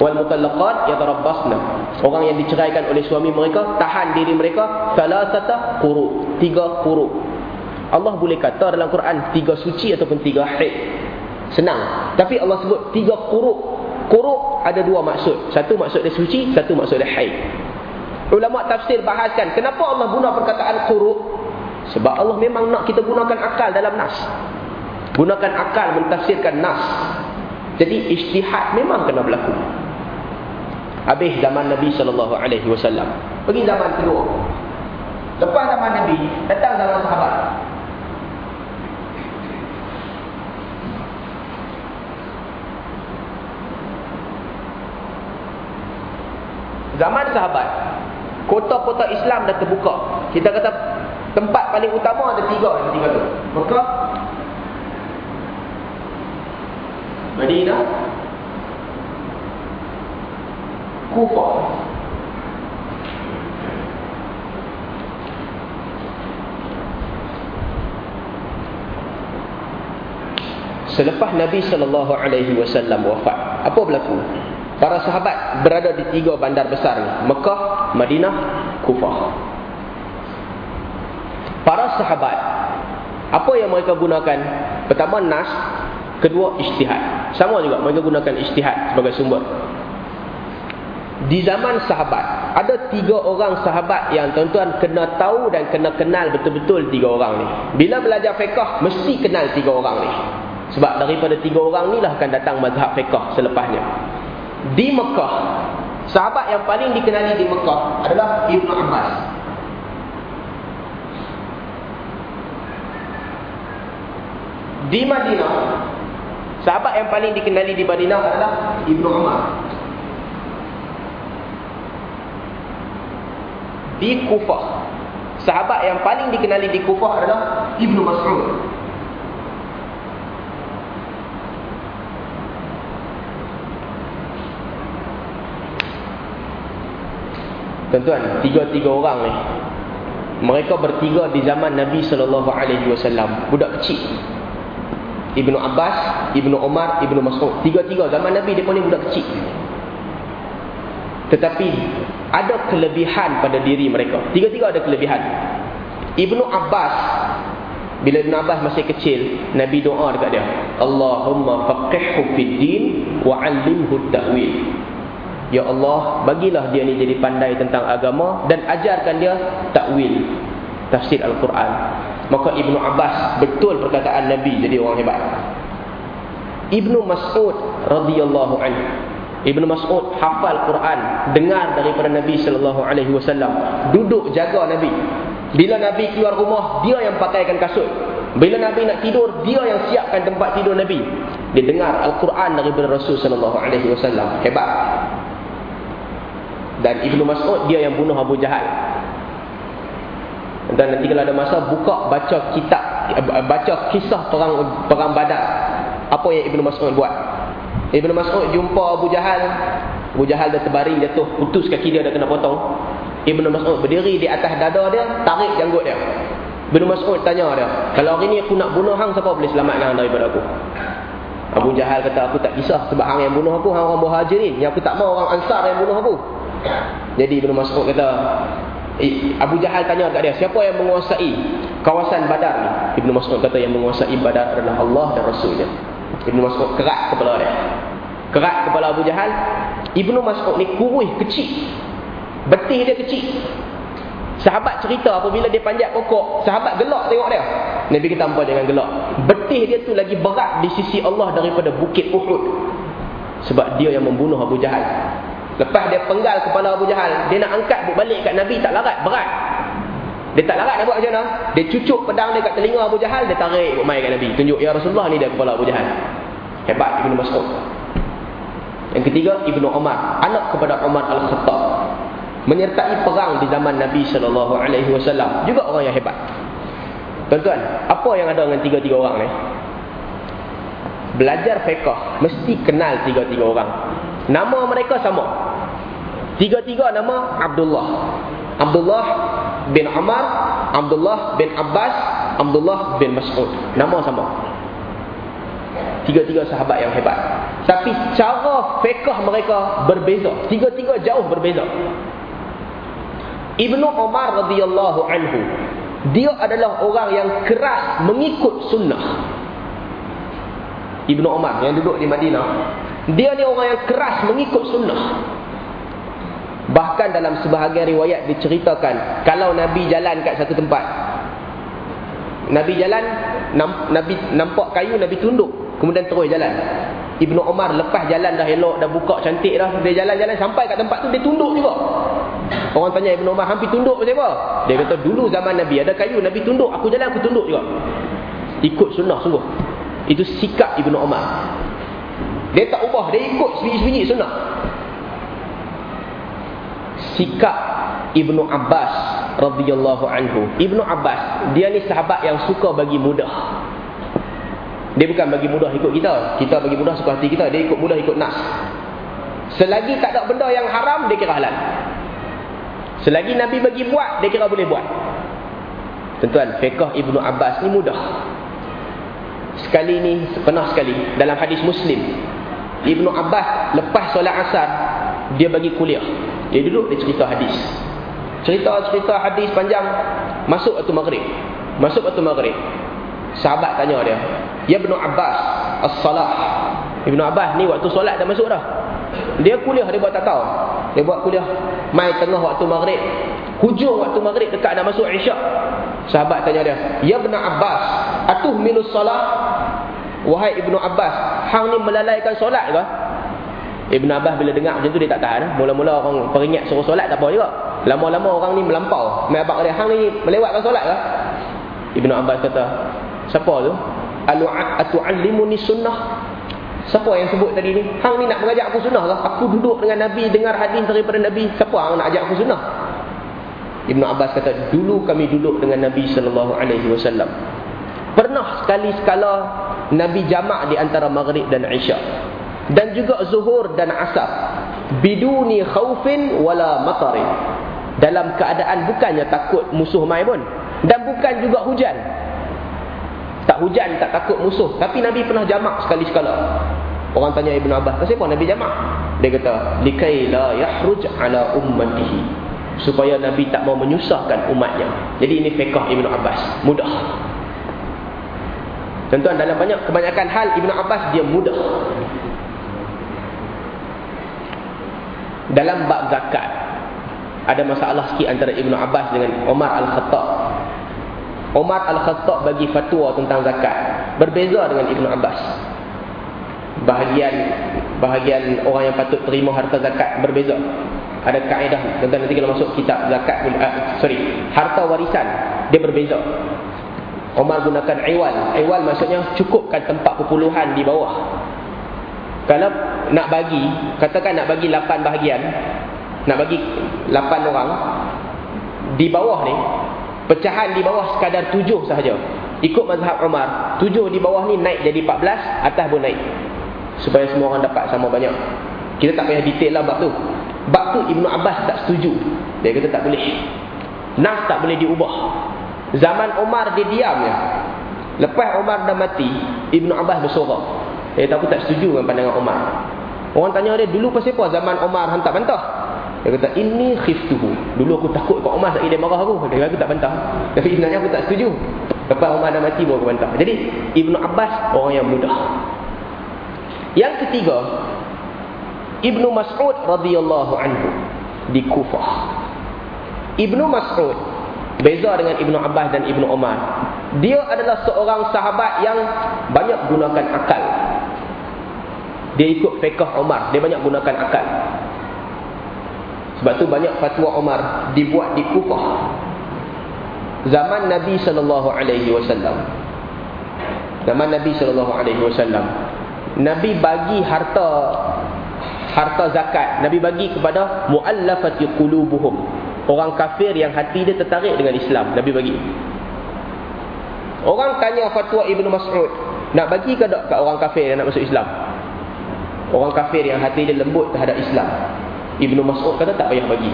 wal mutallaqat yatarabbasna. Orang yang diceraikan oleh suami mereka tahan diri mereka thalathata quru. Tiga quru. Allah boleh kata dalam Quran tiga suci ataupun tiga haid. Senang. Tapi Allah sebut tiga kuruk. Kuruk ada dua maksud. Satu maksud dia suci, satu maksud dia haid. Ulama tafsir bahaskan kenapa Allah guna perkataan kuruk? Sebab Allah memang nak kita gunakan akal dalam nas. Gunakan akal mentafsirkan nas. Jadi ijtihad memang kena berlaku. Habis zaman Nabi sallallahu alaihi wasallam. Pergi zaman kedua. Lepas zaman Nabi, datang zaman sahabat. Zaman sahabat, kota-kota Islam dah terbuka. Kita kata tempat paling utama ada tiga yang tiga tu. Mekah, Madinah, Kufah. Selepas Nabi sallallahu alaihi wasallam wafat, apa berlaku? Para sahabat berada di tiga bandar besar ni, Mekah, Madinah, Kufah. Para sahabat apa yang mereka gunakan? Pertama nas, kedua ijtihad. Sama juga mereka gunakan ijtihad sebagai sumber. Di zaman sahabat, ada tiga orang sahabat yang tuan-tuan kena tahu dan kena kenal betul-betul tiga orang ni. Bila belajar fiqah, mesti kenal tiga orang ni. Sebab daripada tiga orang ni lah akan datang mazhab fiqah selepasnya di Mekah. Sahabat yang paling dikenali di Mekah adalah Ibn Abbas. Di Madinah sahabat yang paling dikenali di Madinah adalah Ibn Umar. Di Kufah sahabat yang paling dikenali di Kufah adalah Ibn Mas'ud Tuan-tuan, tiga-tiga orang ni mereka bertiga di zaman Nabi sallallahu alaihi wasallam, budak kecil. Ibnu Abbas, Ibnu Umar, Ibnu Mas'ud. Tiga-tiga zaman Nabi depa ni budak kecil. Tetapi ada kelebihan pada diri mereka. Tiga-tiga ada kelebihan. Ibnu Abbas bila Ibnu Abbas masih kecil, Nabi doa dekat dia, Allahumma faqihhu fid din wa 'allimhu at-ta'wil. Ya Allah, bagilah dia ni jadi pandai tentang agama dan ajarkan dia takwil tafsir Al-Quran. Maka Ibnu Abbas betul perkataan Nabi jadi orang hebat. Ibnu Mas'ud radhiyallahu anhu. Ibnu Mas'ud hafal Quran, dengar daripada Nabi sallallahu alaihi wasallam, duduk jaga Nabi. Bila Nabi keluar rumah, dia yang pakaikan kasut. Bila Nabi nak tidur, dia yang siapkan tempat tidur Nabi. Dia dengar Al-Quran daripada Rasul sallallahu alaihi wasallam. Hebat dan Ibnu Mas'ud dia yang bunuh Abu Jahal. Dan nanti kalau ada masa buka baca kitab baca kisah perang perang Badar. Apa yang Ibnu Mas'ud buat? Ibnu Mas'ud jumpa Abu Jahal. Abu Jahal dah terbaring jatuh putus kaki dia dah kena potong. Ibnu Mas'ud berdiri di atas dada dia tarik janggut dia. Ibnu Mas'ud tanya dia kalau hari ni aku nak bunuh hang siapa boleh selamatkan daripada aku? Abu Jahal kata aku tak kisah sebab hang yang bunuh aku hang orang muhajirin. Yang aku tak mau orang ansar yang bunuh aku jadi Ibn Mas'ud kata Abu Jahal tanya dekat dia Siapa yang menguasai kawasan badar ni? Ibn Mas'ud kata yang menguasai badar adalah Allah dan Rasulnya. Ibn Mas'ud kerak kepala dia. Kerak kepala Abu Jahal. Ibn Mas'ud ni kurus kecil. Betih dia kecil. Sahabat cerita apabila dia panjat pokok Sahabat gelak tengok dia. Nabi kita apa dengan gelak. Betih dia tu lagi berat di sisi Allah daripada bukit Uhud. Sebab dia yang membunuh Abu Jahal Lepas dia penggal kepala Abu Jahal, dia nak angkat buat balik kat Nabi tak larat, berat. Dia tak larat dia buat macam mana? Dia cucuk pedang dia kat telinga Abu Jahal, dia tarik buat mai kat Nabi. Tunjuk ya Rasulullah ni dia kepala Abu Jahal. Hebat Ibnu Mas'ud. Yang ketiga Ibnu Umar, anak kepada Umar Al-Khattab. Menyertai perang di zaman Nabi sallallahu alaihi wasallam, juga orang yang hebat. Tuan-tuan, apa yang ada dengan tiga-tiga orang ni? Belajar fiqh mesti kenal tiga-tiga orang. Nama mereka sama. Tiga-tiga nama Abdullah. Abdullah bin Umar, Abdullah bin Abbas, Abdullah bin Mas'ud. Nama sama. Tiga-tiga sahabat yang hebat. Tapi cara fiqh mereka berbeza. Tiga-tiga jauh berbeza. Ibnu Umar radhiyallahu anhu dia adalah orang yang keras mengikut sunnah. Ibnu Umar yang duduk di Madinah dia ni orang yang keras mengikut sunnah. Bahkan dalam sebahagian riwayat diceritakan kalau Nabi jalan kat satu tempat. Nabi jalan, Nabi nampak kayu, Nabi tunduk. Kemudian terus jalan. Ibnu Umar lepas jalan dah elok, dah buka cantik dah. Dia jalan-jalan sampai kat tempat tu, dia tunduk juga. Orang tanya Ibnu Umar, hampir tunduk macam apa? Dia kata, dulu zaman Nabi, ada kayu, Nabi tunduk. Aku jalan, aku tunduk juga. Ikut sunnah sungguh. Itu sikap Ibnu Umar. Dia tak ubah, dia ikut sebiji-sebiji sunnah. Sikap Ibnu Abbas radhiyallahu anhu. Ibnu Abbas, dia ni sahabat yang suka bagi mudah. Dia bukan bagi mudah ikut kita. Kita bagi mudah suka hati kita. Dia ikut mudah ikut nas. Selagi tak ada benda yang haram, dia kira halal. Selagi Nabi bagi buat, dia kira boleh buat. Tuan-tuan, fiqah Ibnu Abbas ni mudah. Sekali ni, pernah sekali, dalam hadis Muslim. Ibnu Abbas lepas solat asar, dia bagi kuliah. Dia duduk, dia cerita hadis. Cerita-cerita hadis panjang, masuk waktu maghrib. Masuk waktu maghrib. Sahabat tanya dia, Ya Ibn Abbas As-Salah Ibn Abbas ni waktu solat dah masuk dah Dia kuliah dia buat tak tahu Dia buat kuliah Mai tengah waktu maghrib Hujung waktu maghrib dekat dah masuk isyak Sahabat tanya dia Ya Ibn Abbas Atuh minus salah Wahai Ibn Abbas Hang ni melalaikan solat ke? Ibn Abbas bila dengar macam tu dia tak tahan Mula-mula orang peringat suruh solat tak apa juga Lama-lama orang ni melampau Mai abang dia Hang ni melewatkan solat ke? Ibn Abbas kata Siapa tu? Atu'allimuni sunnah Siapa yang sebut tadi ni? Hang ni nak mengajar aku sunnah lah. Aku duduk dengan Nabi, dengar hadis daripada Nabi. Siapa yang nak ajak aku sunnah? Ibn Abbas kata, dulu kami duduk dengan Nabi SAW. Pernah sekali sekala Nabi jamak di antara maghrib dan isyak. Dan juga zuhur dan asar. Biduni khawfin wala matarin. Dalam keadaan bukannya takut musuh mai pun. Dan bukan juga hujan. Tak hujan, tak takut musuh. Tapi Nabi pernah jamak sekali-sekala. Orang tanya Ibn Abbas, kenapa Nabi jamak? Dia kata, Likai la yahruj ala ummatihi. Supaya Nabi tak mau menyusahkan umatnya. Jadi ini fiqah Ibn Abbas. Mudah. Tentuan dalam banyak kebanyakan hal Ibn Abbas dia mudah. Dalam bab zakat. Ada masalah sikit antara Ibn Abbas dengan Omar Al-Khattab. Umar Al-Khattab bagi fatwa tentang zakat berbeza dengan Ibn Abbas. Bahagian bahagian orang yang patut terima harta zakat berbeza. Ada kaedah tentang nanti kalau masuk kitab zakat uh, sorry, harta warisan dia berbeza. Umar gunakan iwal. Iwal maksudnya cukupkan tempat perpuluhan di bawah. Kalau nak bagi, katakan nak bagi 8 bahagian, nak bagi 8 orang di bawah ni Pecahan di bawah sekadar tujuh sahaja. Ikut mazhab Umar, tujuh di bawah ni naik jadi empat belas, atas pun naik. Supaya semua orang dapat sama banyak. Kita tak payah detail lah bab tu. Bab tu Ibnu Abbas tak setuju. Dia kata tak boleh. Nas tak boleh diubah. Zaman Umar dia diam ya. Lepas Umar dah mati, Ibnu Abbas bersorak. Kata aku tak setuju dengan pandangan Umar. Orang tanya dia, dulu pasal apa zaman Umar hantar bantah? Dia kata, ini khiftuhu. Dulu aku takut Kak Umar sakit dia marah aku. Dia kata, aku tak bantah. Tapi sebenarnya aku tak setuju. Lepas Umar dah mati, baru aku bantah. Jadi, Ibnu Abbas, orang yang mudah. Yang ketiga, Ibnu Mas'ud radhiyallahu anhu di Kufah. Ibnu Mas'ud beza dengan Ibnu Abbas dan Ibnu Umar. Dia adalah seorang sahabat yang banyak gunakan akal. Dia ikut fiqh Umar, dia banyak gunakan akal. Sebab tu banyak fatwa Umar dibuat di Kufah. Zaman Nabi sallallahu alaihi wasallam. Zaman Nabi sallallahu alaihi wasallam. Nabi bagi harta harta zakat. Nabi bagi kepada muallafati qulubuhum. Orang kafir yang hati dia tertarik dengan Islam, Nabi bagi. Orang tanya fatwa Ibnu Mas'ud, nak bagi ke tak kat orang kafir yang nak masuk Islam? Orang kafir yang hati dia lembut terhadap Islam. Ibnu Mas'ud kata tak payah bagi.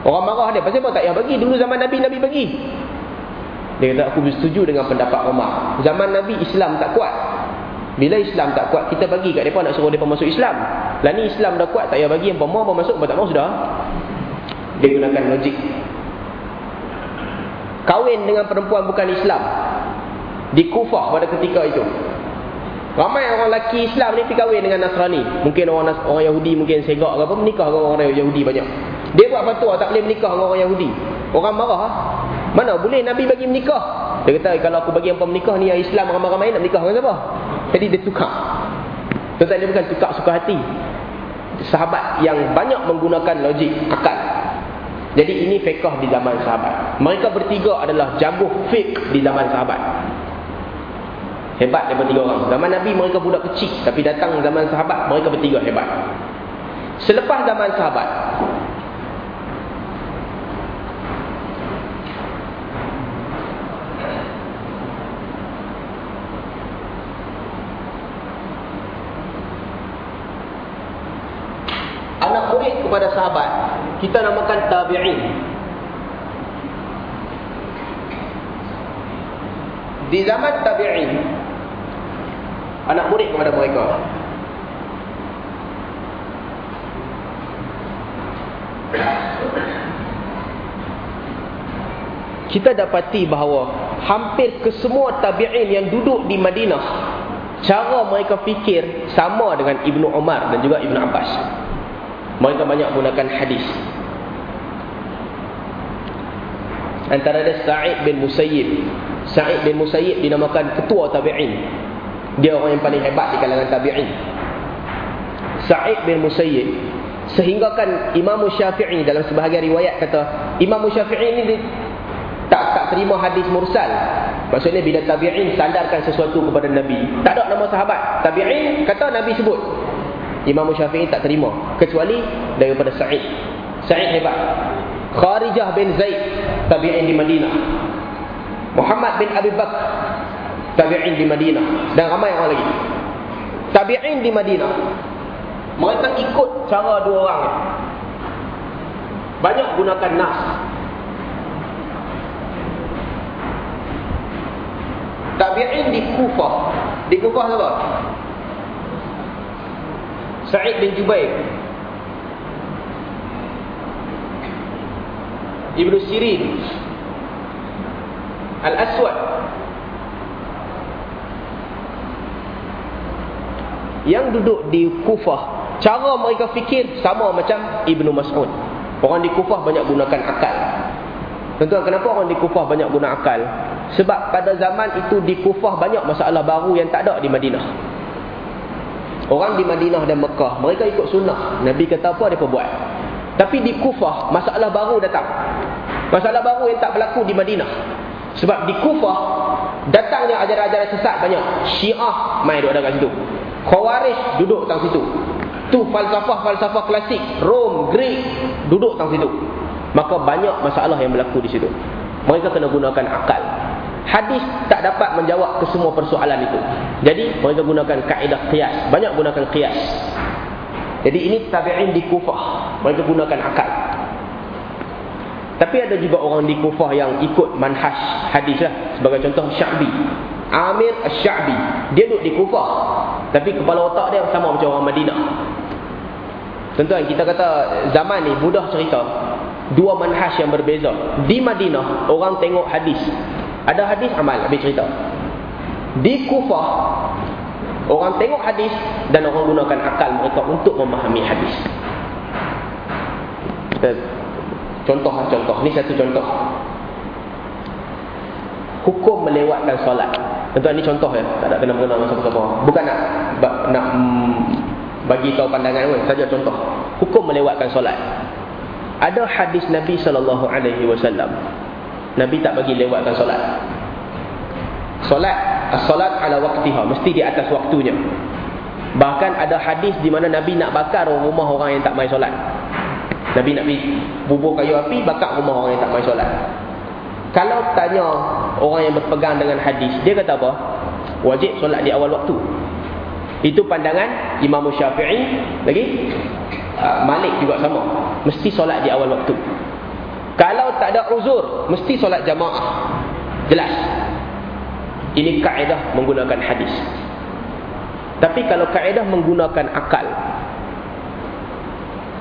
Orang marah dia, pasal apa tak payah bagi? Dulu zaman Nabi, Nabi bagi. Dia kata, aku bersetuju dengan pendapat Umar. Zaman Nabi, Islam tak kuat. Bila Islam tak kuat, kita bagi kat mereka nak suruh mereka masuk Islam. Lah ni Islam dah kuat, tak payah bagi. Yang mau apa masuk, apa tak mau sudah. Dia gunakan logik. Kawin dengan perempuan bukan Islam. Di Kufah pada ketika itu. Ramai orang lelaki Islam ni pergi kahwin dengan Nasrani. Mungkin orang orang Yahudi mungkin segak ke apa menikah dengan orang Yahudi banyak. Dia buat fatwa tak boleh menikah dengan orang Yahudi. Orang marah. Mana boleh Nabi bagi menikah? Dia kata kalau aku bagi hangpa menikah ni yang Islam ramai-ramai nak menikah dengan siapa? Jadi dia tukar. Tuan-tuan dia bukan tukar suka hati. Sahabat yang banyak menggunakan logik akal. Jadi ini fiqh di zaman sahabat. Mereka bertiga adalah jabuh fiqh di zaman sahabat. Hebat dia bertiga orang. Zaman Nabi mereka budak kecil. Tapi datang zaman sahabat mereka bertiga hebat. Selepas zaman sahabat. Anak murid kepada sahabat kita namakan tabi'in. Di zaman tabi'in anak murid kepada mereka. Kita dapati bahawa hampir kesemua tabi'in yang duduk di Madinah cara mereka fikir sama dengan Ibnu Umar dan juga Ibnu Abbas. Mereka banyak gunakan hadis. Antara dia Sa'id bin Musayyib. Sa'id bin Musayyib dinamakan ketua tabi'in. Dia orang yang paling hebat di kalangan tabi'in. Sa'id bin Musayyib. Sehingga kan Imam Syafi'i dalam sebahagian riwayat kata, Imam Syafi'i ini tak tak terima hadis mursal. Maksudnya bila tabi'in sandarkan sesuatu kepada Nabi. Tak ada nama sahabat. Tabi'in kata Nabi sebut. Imam Syafi'i tak terima kecuali daripada Sa'id. Sa'id hebat. Kharijah bin Zaid tabi'in di Madinah. Muhammad bin Abi Bakar tabi'in di Madinah dan ramai orang lagi. Tabi'in di Madinah. Mereka ikut cara dua orang. Banyak gunakan nas. Tabi'in di Kufah. Di Kufah apa? Sa'id bin Jubair Ibn Sirin. Al-Aswad. Yang duduk di Kufah. Cara mereka fikir sama macam Ibn Mas'ud. Orang di Kufah banyak gunakan akal. Tentu kenapa orang di Kufah banyak guna akal? Sebab pada zaman itu di Kufah banyak masalah baru yang tak ada di Madinah. Orang di Madinah dan Mekah, mereka ikut sunnah. Nabi kata apa, mereka buat. Tapi di Kufah, masalah baru datang. Masalah baru yang tak berlaku di Madinah. Sebab di Kufah, datangnya ajaran-ajaran sesat banyak. Syiah main duduk dekat situ. Khawarij duduk dalam situ. Tu falsafah-falsafah klasik. Rom, Greek, duduk dalam situ. Maka banyak masalah yang berlaku di situ. Mereka kena gunakan akal. Hadis tak dapat menjawab ke semua persoalan itu. Jadi mereka gunakan kaedah qiyas. Banyak gunakan qiyas. Jadi ini tabi'in di Kufah. Mereka gunakan akal. Tapi ada juga orang di Kufah yang ikut manhaj hadis lah. Sebagai contoh Sya'bi. Amir Sya'bi. Dia duduk di Kufah. Tapi kepala otak dia sama macam orang Madinah. Tentuan kita kata zaman ni mudah cerita. Dua manhaj yang berbeza. Di Madinah orang tengok hadis. Ada hadis amal Habis cerita Di Kufah Orang tengok hadis Dan orang gunakan akal mereka Untuk memahami hadis. Contoh lah contoh. Ini satu contoh. Hukum melewatkan solat. Tentu ini contoh ya. Tak ada kena mengenal siapa-siapa Bukan nak Nak mm, Bagi tahu pandangan pun Saja contoh. Hukum melewatkan solat. Ada hadis Nabi SAW Nabi tak bagi lewatkan solat. Solat, solat ala waktiha, mesti di atas waktunya. Bahkan ada hadis di mana Nabi nak bakar rumah orang yang tak mai solat. Nabi nak bubur kayu api, bakar rumah orang yang tak mai solat. Kalau tanya orang yang berpegang dengan hadis, dia kata apa? Wajib solat di awal waktu. Itu pandangan Imam Syafi'i lagi uh, Malik juga sama. Mesti solat di awal waktu. Kalau tak ada uzur, mesti solat jamaah. Jelas. Ini kaedah menggunakan hadis. Tapi kalau kaedah menggunakan akal.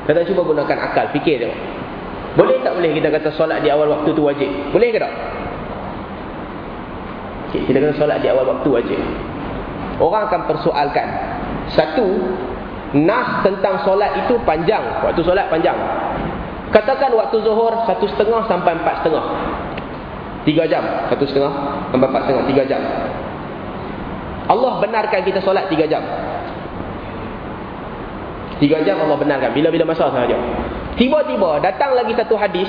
Kita cuba gunakan akal, fikir tengok. Boleh tak boleh kita kata solat di awal waktu tu wajib? Boleh ke tak? Okay, kita kata solat di awal waktu wajib. Orang akan persoalkan. Satu, nas tentang solat itu panjang. Waktu solat panjang. Katakan waktu zuhur satu setengah sampai empat setengah. Tiga jam. Satu setengah sampai empat setengah. Tiga jam. Allah benarkan kita solat tiga jam. Tiga jam Allah benarkan. Bila-bila masa sahaja. Tiba-tiba datang lagi satu hadis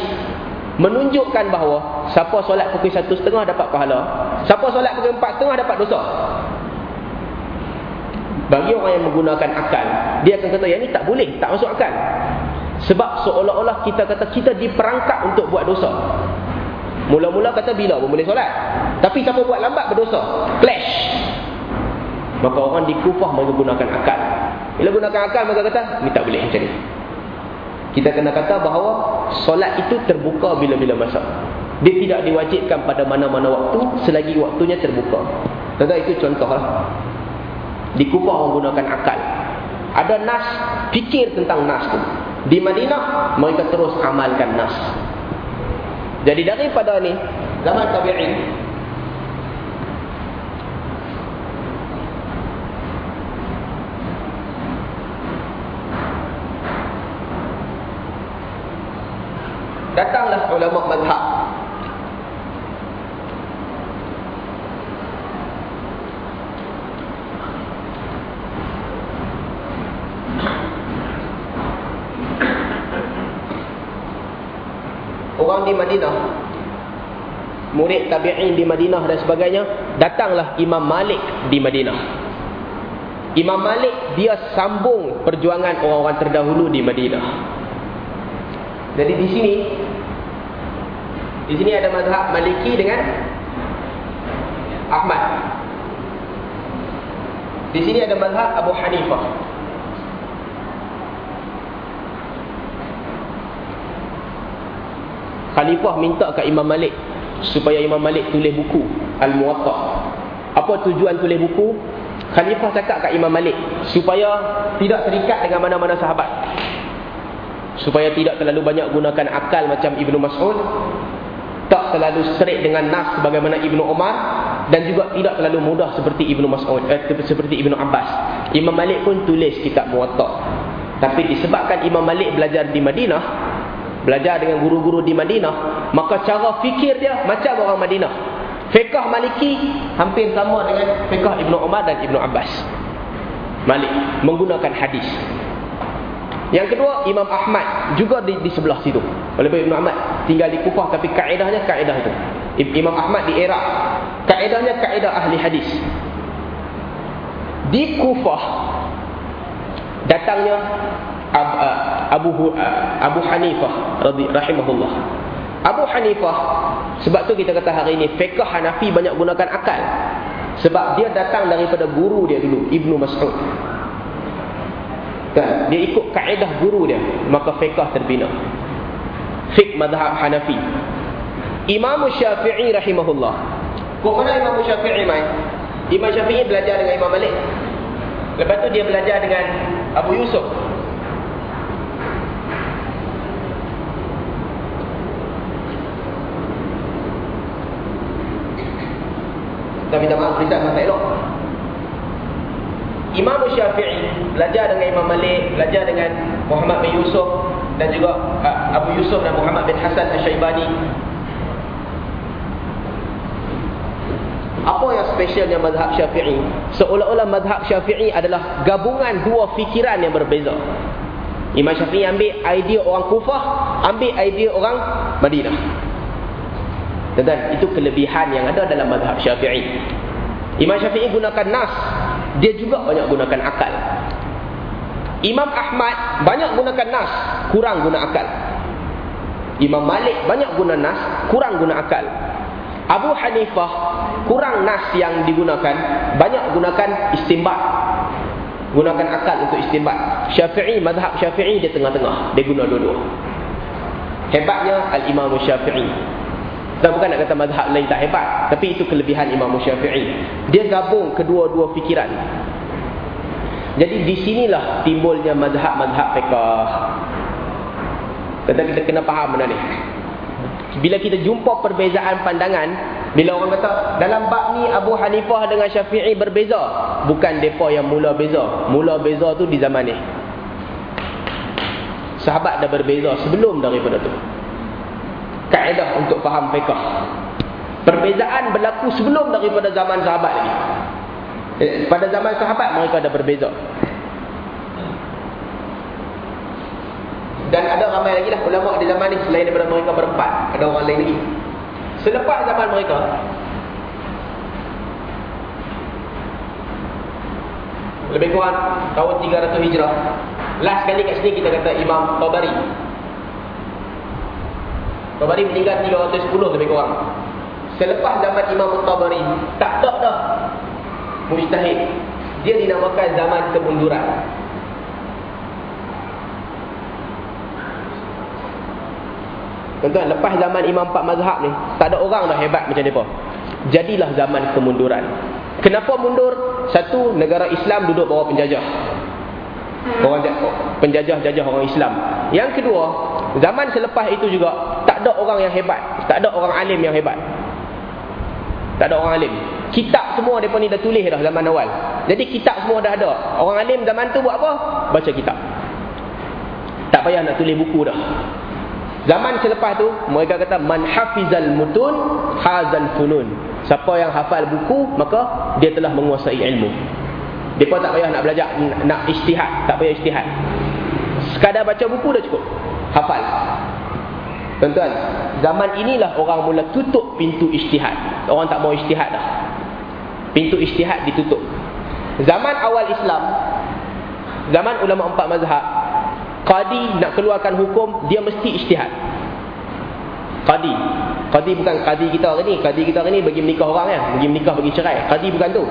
menunjukkan bahawa siapa solat pukul satu setengah dapat pahala. Siapa solat pukul empat setengah dapat dosa. Bagi orang yang menggunakan akal, dia akan kata yang ini tak boleh, tak masuk akal. Sebab seolah-olah kita kata kita diperangkap untuk buat dosa. Mula-mula kata bila pun boleh solat. Tapi siapa buat lambat berdosa. Clash. Maka orang di kufah menggunakan akal. Bila gunakan akal maka kata, ini tak boleh macam ni. Kita kena kata bahawa solat itu terbuka bila-bila masa. Dia tidak diwajibkan pada mana-mana waktu selagi waktunya terbuka. Tentang itu contohlah. Di Kufah menggunakan akal. Ada nas, fikir tentang nas tu. Di Madinah, mereka terus amalkan nas. Jadi daripada ni, zaman tabi'in, datanglah ulama mazhab orang di Madinah. Murid tabi'in di Madinah dan sebagainya datanglah Imam Malik di Madinah. Imam Malik dia sambung perjuangan orang-orang terdahulu di Madinah. Jadi di sini di sini ada mazhab Maliki dengan Ahmad. Di sini ada mazhab Abu Hanifah Khalifah minta ke Imam Malik supaya Imam Malik tulis buku Al-Muwatta. Apa tujuan tulis buku? Khalifah cakap kat Imam Malik supaya tidak terikat dengan mana-mana sahabat. Supaya tidak terlalu banyak gunakan akal macam Ibnu Mas'ud, tak terlalu straight dengan nas sebagaimana Ibnu Umar dan juga tidak terlalu mudah seperti Ibnu Mas'ud eh, seperti Ibnu Abbas. Imam Malik pun tulis kitab Muwatta. Tapi disebabkan Imam Malik belajar di Madinah, belajar dengan guru-guru di Madinah, maka cara fikir dia macam orang Madinah. Fiqh Maliki hampir sama dengan fiqh Ibnu Umar dan Ibnu Abbas. Malik menggunakan hadis. Yang kedua Imam Ahmad juga di, di sebelah situ. Walaupun Ibnu Ahmad tinggal di Kufah tapi kaedahnya kaedah itu. Imam Ahmad di Iraq. Kaedahnya kaedah ahli hadis. Di Kufah datangnya Abu uh, Abu Hanifah rahimahullah. Abu Hanifah sebab tu kita kata hari ini fiqh Hanafi banyak gunakan akal. Sebab dia datang daripada guru dia dulu Ibnu Mas'ud. Kan? Dia ikut kaedah guru dia maka fiqh terbina. Fiqh madhab Hanafi. Imam Syafi'i rahimahullah. Kok mana Imam Syafi'i mai? Imam Syafi'i belajar dengan Imam Malik. Lepas tu dia belajar dengan Abu Yusuf Kita minta maaf Rizal tak elok Imam Syafi'i belajar dengan Imam Malik, belajar dengan Muhammad bin Yusuf dan juga uh, Abu Yusuf dan Muhammad bin Hasan Al-Syaibani. Apa yang spesialnya mazhab Syafi'i? Seolah-olah mazhab Syafi'i adalah gabungan dua fikiran yang berbeza. Imam Syafi'i ambil idea orang Kufah, ambil idea orang Madinah. Dan itu kelebihan yang ada dalam mazhab syafi'i. Imam syafi'i gunakan nas. Dia juga banyak gunakan akal. Imam Ahmad banyak gunakan nas. Kurang guna akal. Imam Malik banyak guna nas. Kurang guna akal. Abu Hanifah kurang nas yang digunakan. Banyak gunakan istimbat. Gunakan akal untuk istimbat. Syafi'i, mazhab syafi'i dia tengah-tengah. Dia guna dua-dua. Hebatnya Al-Imam Syafi'i. Dan bukan nak kata mazhab lain tak hebat. Tapi itu kelebihan Imam Syafi'i. Dia gabung kedua-dua fikiran. Jadi di sinilah timbulnya mazhab-mazhab fiqah. Kata kita kena faham benda ni. Bila kita jumpa perbezaan pandangan. Bila orang kata dalam bab ni Abu Hanifah dengan Syafi'i berbeza. Bukan mereka yang mula beza. Mula beza tu di zaman ni. Sahabat dah berbeza sebelum daripada tu kaedah untuk faham fiqh. Perbezaan berlaku sebelum daripada zaman sahabat lagi. Eh, pada zaman sahabat mereka ada berbeza. Dan ada ramai lagi lah ulama di zaman ni selain daripada mereka berempat. Ada orang lain lagi. Selepas zaman mereka, lebih kurang tahun 300 Hijrah. Last kali kat sini kita kata Imam Tabari. Tabari meninggal 310 lebih kurang. Selepas zaman Imam Tabari, tak ada dah mujtahid. Dia dinamakan zaman kemunduran. Tuan-tuan, lepas zaman Imam Empat Mazhab ni, tak ada orang dah hebat macam mereka. Jadilah zaman kemunduran. Kenapa mundur? Satu, negara Islam duduk bawah penjajah. Orang penjajah-jajah orang Islam. Yang kedua, zaman selepas itu juga tak ada orang yang hebat, tak ada orang alim yang hebat. Tak ada orang alim. Kitab semua depa ni dah tulis dah zaman awal. Jadi kitab semua dah ada. Orang alim zaman tu buat apa? Baca kitab. Tak payah nak tulis buku dah. Zaman selepas tu mereka kata man hafizal mutun hazal funun. Siapa yang hafal buku maka dia telah menguasai ilmu. Depa tak payah nak belajar nak ijtihad, tak payah ijtihad. Sekadar baca buku dah cukup. Hafal. Tuan-tuan, zaman inilah orang mula tutup pintu ijtihad. Orang tak mau ijtihad dah. Pintu ijtihad ditutup. Zaman awal Islam, zaman ulama empat mazhab, Qadi nak keluarkan hukum Dia mesti ijtihad. Qadi. Qadi bukan qadi kita hari ni. Qadi kita hari ni bagi menikah orang ya. Bagi menikah bagi cerai. Qadi bukan tu.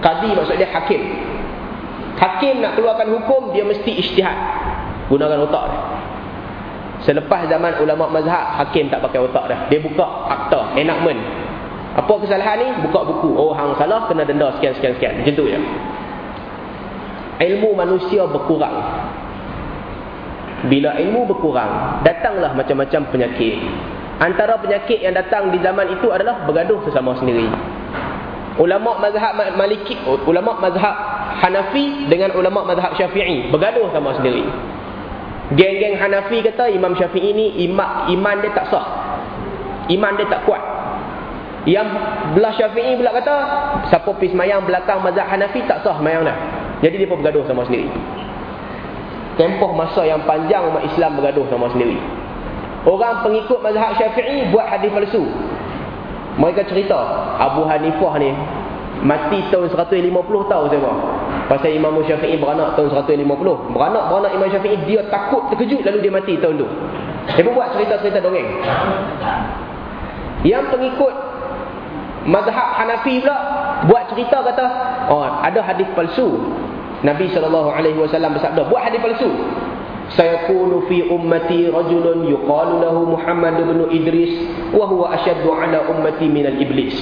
Qadi maksud dia hakim. Hakim nak keluarkan hukum Dia mesti ijtihad. Gunakan otak dia Selepas zaman ulama mazhab Hakim tak pakai otak dia Dia buka akta Enakmen Apa kesalahan ni? Buka buku. Oh hang salah Kena denda sekian sekian sekian. Macam tu je. Ilmu manusia berkurang. Bila ilmu berkurang, datanglah macam-macam penyakit. Antara penyakit yang datang di zaman itu adalah bergaduh sesama sendiri. Ulama mazhab Maliki, ulama mazhab Hanafi dengan ulama mazhab Syafi'i bergaduh sama sendiri. Geng-geng Hanafi kata Imam Syafi'i ni iman, iman dia tak sah. Iman dia tak kuat. Yang belah Syafi'i pula kata siapa pergi semayang belakang mazhab Hanafi tak sah semayang dah. Jadi dia pun bergaduh sama sendiri tempoh masa yang panjang umat Islam bergaduh sama sendiri. Orang pengikut mazhab syafi'i buat hadis palsu. Mereka cerita, Abu Hanifah ni mati tahun 150 tahun saya Pasal Imam Syafi'i beranak tahun 150. Beranak-beranak Imam Syafi'i dia takut terkejut lalu dia mati tahun tu. Dia pun buat cerita-cerita dongeng. Yang pengikut mazhab Hanafi pula buat cerita kata, oh ada hadis palsu Nabi SAW bersabda, buat hadis palsu. Sayakunu fi ummati rajulun yuqalu lahu Muhammad bin Idris wa huwa ashaddu ala ummati min al-iblis.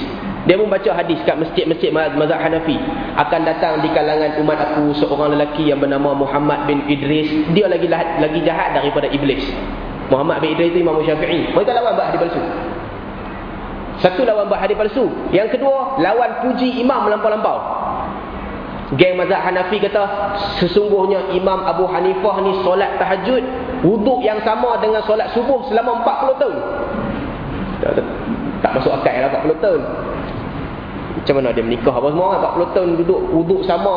Dia pun baca hadis kat masjid-masjid mazhab Hanafi. Akan datang di kalangan umat aku seorang lelaki yang bernama Muhammad bin Idris. Dia lagi lagi jahat daripada iblis. Muhammad bin Idris itu Imam Syafi'i. Mereka lawan buat hadis palsu. Satu lawan buat hadis palsu. Yang kedua, lawan puji imam melampau-lampau. Geng mazhab Hanafi kata sesungguhnya Imam Abu Hanifah ni solat tahajud wuduk yang sama dengan solat subuh selama 40 tahun. Tak, tak, tak masuk akal lah 40 tahun. Macam mana dia menikah apa semua 40 kan? tahun duduk wuduk sama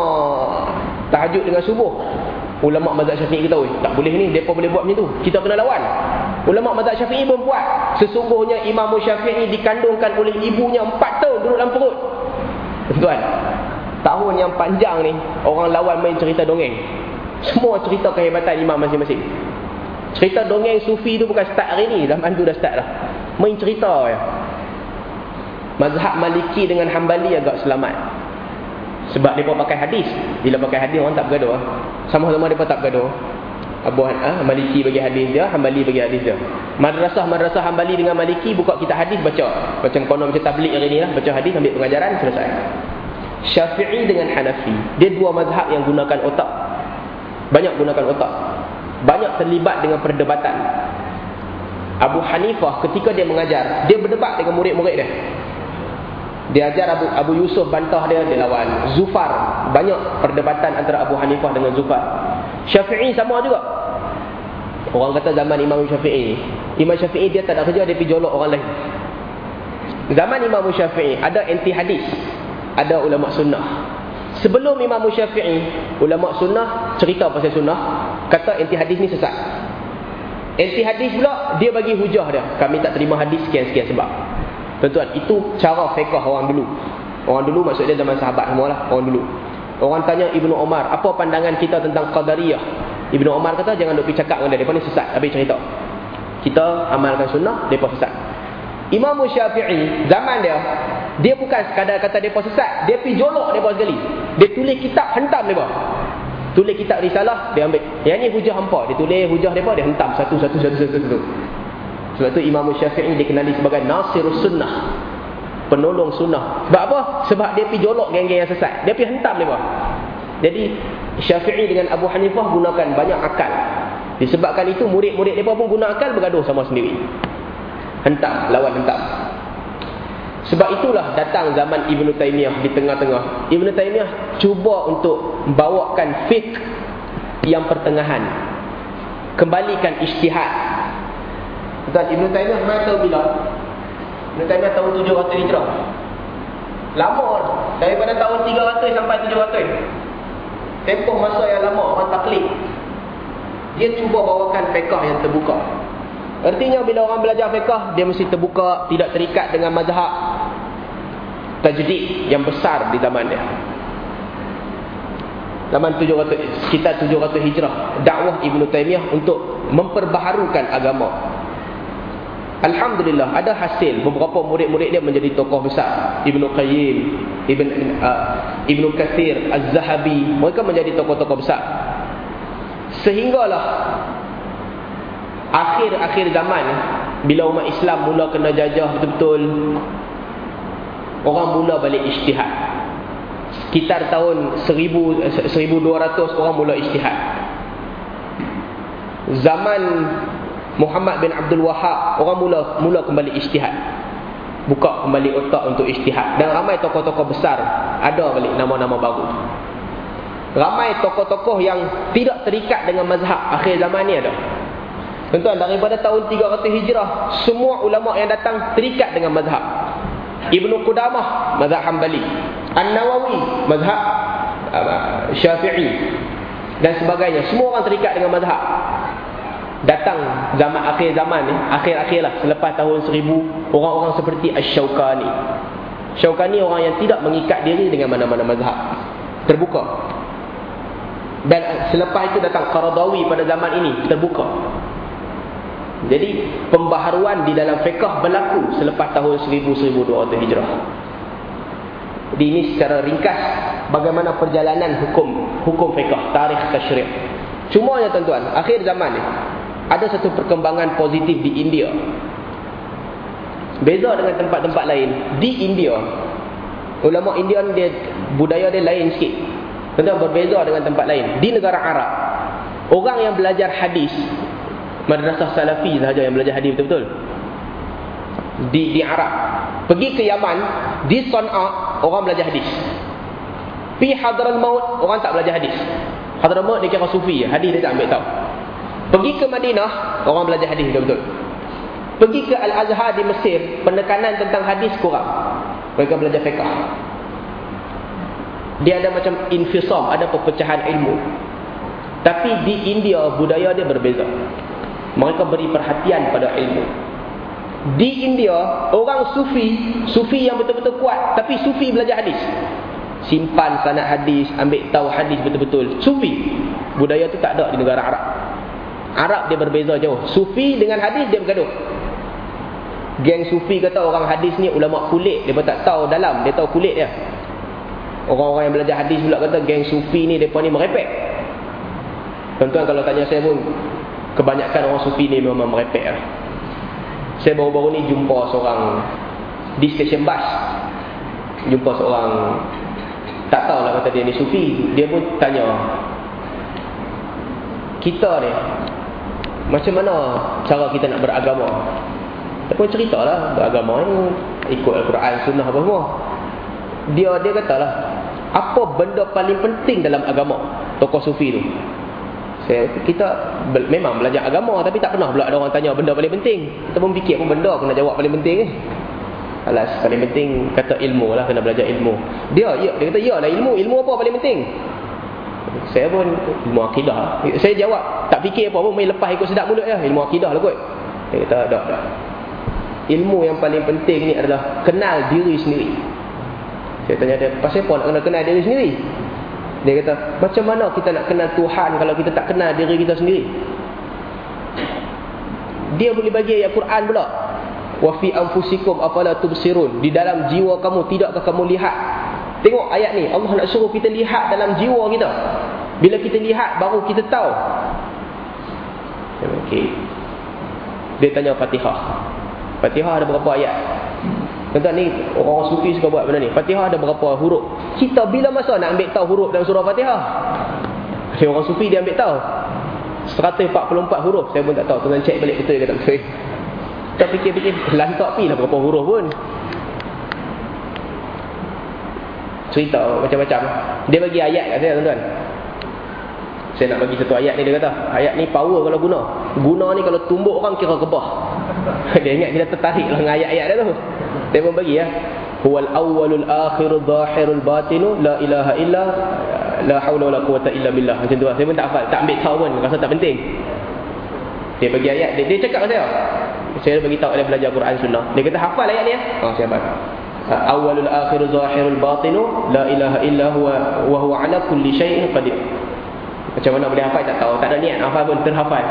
tahajud dengan subuh. Ulama mazhab Syafi'i kata, tak boleh ni, depa boleh buat macam tu. Kita kena lawan." Ulama mazhab Syafi'i pun buat. Sesungguhnya Imam Syafi'i dikandungkan oleh ibunya 4 tahun duduk dalam perut. Tuan, tahun yang panjang ni orang lawan main cerita dongeng semua cerita kehebatan imam masing-masing cerita dongeng sufi tu bukan start hari ni zaman tu dah start dah main cerita ya mazhab maliki dengan hambali agak selamat sebab mereka pakai hadis bila pakai hadis orang tak bergaduh sama-sama mereka tak bergaduh Abu ha? Maliki bagi hadis dia, Hambali bagi hadis dia. Madrasah-madrasah Hambali dengan Maliki buka kitab hadis baca. Macam konon macam tablik hari ni lah, baca hadis ambil pengajaran selesai. Syafi'i dengan Hanafi Dia dua mazhab yang gunakan otak Banyak gunakan otak Banyak terlibat dengan perdebatan Abu Hanifah ketika dia mengajar Dia berdebat dengan murid-murid dia Dia ajar Abu, Abu Yusuf bantah dia Dia lawan Zufar Banyak perdebatan antara Abu Hanifah dengan Zufar Syafi'i sama juga Orang kata zaman Imam Syafi'i Imam Syafi'i dia tak ada kerja Dia pergi jolok orang lain Zaman Imam Syafi'i Ada anti hadis ada ulama sunnah. Sebelum Imam Syafi'i, ulama sunnah cerita pasal sunnah, kata inti hadis ni sesat. Anti hadis pula dia bagi hujah dia. Kami tak terima hadis sekian-sekian sebab. Tuan-tuan, itu cara fiqh orang dulu. Orang dulu maksud dia zaman sahabat semualah, orang dulu. Orang tanya Ibnu Umar, apa pandangan kita tentang qadariyah? Ibnu Umar kata jangan duk cakap dengan dia, depa ni sesat. Habis cerita. Kita amalkan sunnah, depa sesat. Imam Syafi'i zaman dia dia bukan sekadar kata depa sesat, dia pi jolok depa sekali. Dia tulis kitab hentam depa. Tulis kitab risalah, dia ambil. Yang ni hujah hampa. Dia tulis hujah depa, dia hentam satu satu satu satu satu. Sebab tu Imam Syafi'i dikenali sebagai Nasirus Sunnah. Penolong sunnah. Sebab apa? Sebab dia pi jolok geng-geng yang sesat. Dia pi hentam depa. Jadi Syafi'i dengan Abu Hanifah gunakan banyak akal. Disebabkan itu murid-murid mereka pun guna akal bergaduh sama sendiri. Hentam, lawan hentam. Sebab itulah datang zaman Ibn Taymiyah di tengah-tengah. Ibn Taymiyah cuba untuk bawakan fiqh yang pertengahan. Kembalikan isytihad. Dan Ibn Taymiyah mana tahu bila? Ibn Taymiyah tahun 700 hijrah. Lama daripada tahun 300 sampai 700. Tempoh masa yang lama orang taklid. Dia cuba bawakan fiqh yang terbuka. Artinya bila orang belajar fiqh dia mesti terbuka, tidak terikat dengan mazhab tajdid yang besar di zaman dia. Zaman 700 sekitar 700 Hijrah, dakwah Ibnu Taimiyah untuk memperbaharukan agama. Alhamdulillah ada hasil beberapa murid-murid dia menjadi tokoh besar. Ibnu Qayyim, Ibn uh, Ibnu Katsir, Az-Zahabi, mereka menjadi tokoh-tokoh besar. Sehinggalah akhir-akhir zaman bila umat Islam mula kena jajah betul-betul orang mula balik ijtihad sekitar tahun 1000 1200 orang mula ijtihad zaman Muhammad bin Abdul Wahab orang mula mula kembali ijtihad buka kembali otak untuk ijtihad dan ramai tokoh-tokoh besar ada balik nama-nama baru ramai tokoh-tokoh yang tidak terikat dengan mazhab akhir zaman ni ada Tuan-tuan, daripada tahun 300 Hijrah, semua ulama yang datang terikat dengan mazhab. Ibnu Qudamah, mazhab Hanbali. An-Nawawi, mazhab uh, Syafi'i. Dan sebagainya. Semua orang terikat dengan mazhab. Datang zaman akhir zaman ni, akhir-akhir lah, selepas tahun 1000, orang-orang seperti Ash-Shawqani. Shawqani orang yang tidak mengikat diri dengan mana-mana mazhab. Terbuka. Dan selepas itu datang Qaradawi pada zaman ini, terbuka. Jadi pembaharuan di dalam fiqh berlaku selepas tahun 1000-1200 Hijrah. Jadi ini secara ringkas bagaimana perjalanan hukum hukum fiqh, tarikh tasyri'. Cuma ya tuan-tuan, akhir zaman ni ada satu perkembangan positif di India. Beza dengan tempat-tempat lain, di India ulama India dia budaya dia lain sikit. Tentu berbeza dengan tempat lain. Di negara Arab, orang yang belajar hadis madrasah salafi sahaja yang belajar hadis betul-betul. Di di Arab. Pergi ke Yaman, di Sana'a orang belajar hadis. Pi Hadral Maut orang tak belajar hadis. Hadral Maut dia kira sufi, hadis dia tak ambil tahu. Pergi ke Madinah, orang belajar hadis betul-betul. Pergi ke Al-Azhar di Mesir, penekanan tentang hadis kurang. Mereka belajar fiqh. Dia ada macam infisam, ada perpecahan ilmu. Tapi di India budaya dia berbeza mereka beri perhatian pada ilmu. Di India, orang sufi, sufi yang betul-betul kuat, tapi sufi belajar hadis. Simpan sanad hadis, ambil tahu hadis betul-betul. Sufi. Budaya tu tak ada di negara Arab. Arab dia berbeza jauh. Sufi dengan hadis dia bergaduh. Geng sufi kata orang hadis ni ulama kulit, dia tak tahu dalam, dia tahu kulit dia. Orang-orang yang belajar hadis pula kata geng sufi ni depa ni merepek. Tuan-tuan kalau tanya saya pun kebanyakan orang sufi ni memang merepek lah. Saya baru-baru ni jumpa seorang di stesen bas. Jumpa seorang tak tahulah kata dia ni sufi. Dia pun tanya kita ni macam mana cara kita nak beragama? Dia pun ceritalah beragama ni ikut Al-Quran, Sunnah apa semua. Dia dia katalah apa benda paling penting dalam agama tokoh sufi tu? Saya, kita memang belajar agama tapi tak pernah pula ada orang tanya benda paling penting. Kita pun fikir pun benda kena jawab paling penting ni. Alas, paling penting kata ilmu lah, kena belajar ilmu. Dia, ya, dia kata, ya lah ilmu. Ilmu apa paling penting? Saya pun ilmu akidah. Saya jawab, tak fikir apa pun, main lepas ikut sedap mulut ya. Ilmu akidah lah kot. Dia kata, tak, tak. Ilmu yang paling penting ni adalah kenal diri sendiri. Saya tanya dia, pasal apa nak kenal, kenal diri sendiri? Dia kata, macam mana kita nak kenal Tuhan kalau kita tak kenal diri kita sendiri? Dia boleh bagi ayat Quran pula. Wa fi anfusikum afala tubsirun? Di dalam jiwa kamu tidakkah kamu lihat? Tengok ayat ni, Allah nak suruh kita lihat dalam jiwa kita. Bila kita lihat baru kita tahu. Okey. Dia tanya Fatihah. Fatihah ada berapa ayat? Tuan ni orang sufi suka buat benda ni. Fatihah ada berapa huruf? Kita bila masa nak ambil tahu huruf dalam surah Fatihah? Dia orang sufi dia ambil tahu. 144 huruf. Saya pun tak tahu. Tuan cek balik betul ke tak betul. Kita fikir-fikir lantak pi lah berapa huruf pun. Cerita macam-macam. Dia bagi ayat kat saya tuan-tuan. Saya nak bagi satu ayat ni dia kata, ayat ni power kalau guna. Guna ni kalau tumbuk orang kira kebah. [laughs] dia ingat kita tertarik dengan ayat-ayat dia tu. Dia pun bagi ya. Huwal awwalul akhirul zahirul batinu la ilaha illa la haula wala quwata illa billah. Macam tu lah. Saya pun tak hafal, tak ambil tahu pun, rasa tak penting. Dia bagi ayat, dia, dia cakap kat saya. Saya bagi tahu dia belajar Quran sunnah. Dia kata hafal ayat ni ya. Oh, saya hafal awalul akhirul zahirul batinu la ilaha illa huwa wa huwa ala kulli syai'in qadir. Macam mana boleh hafal? Tak tahu. Tak ada niat hafal pun terhafal.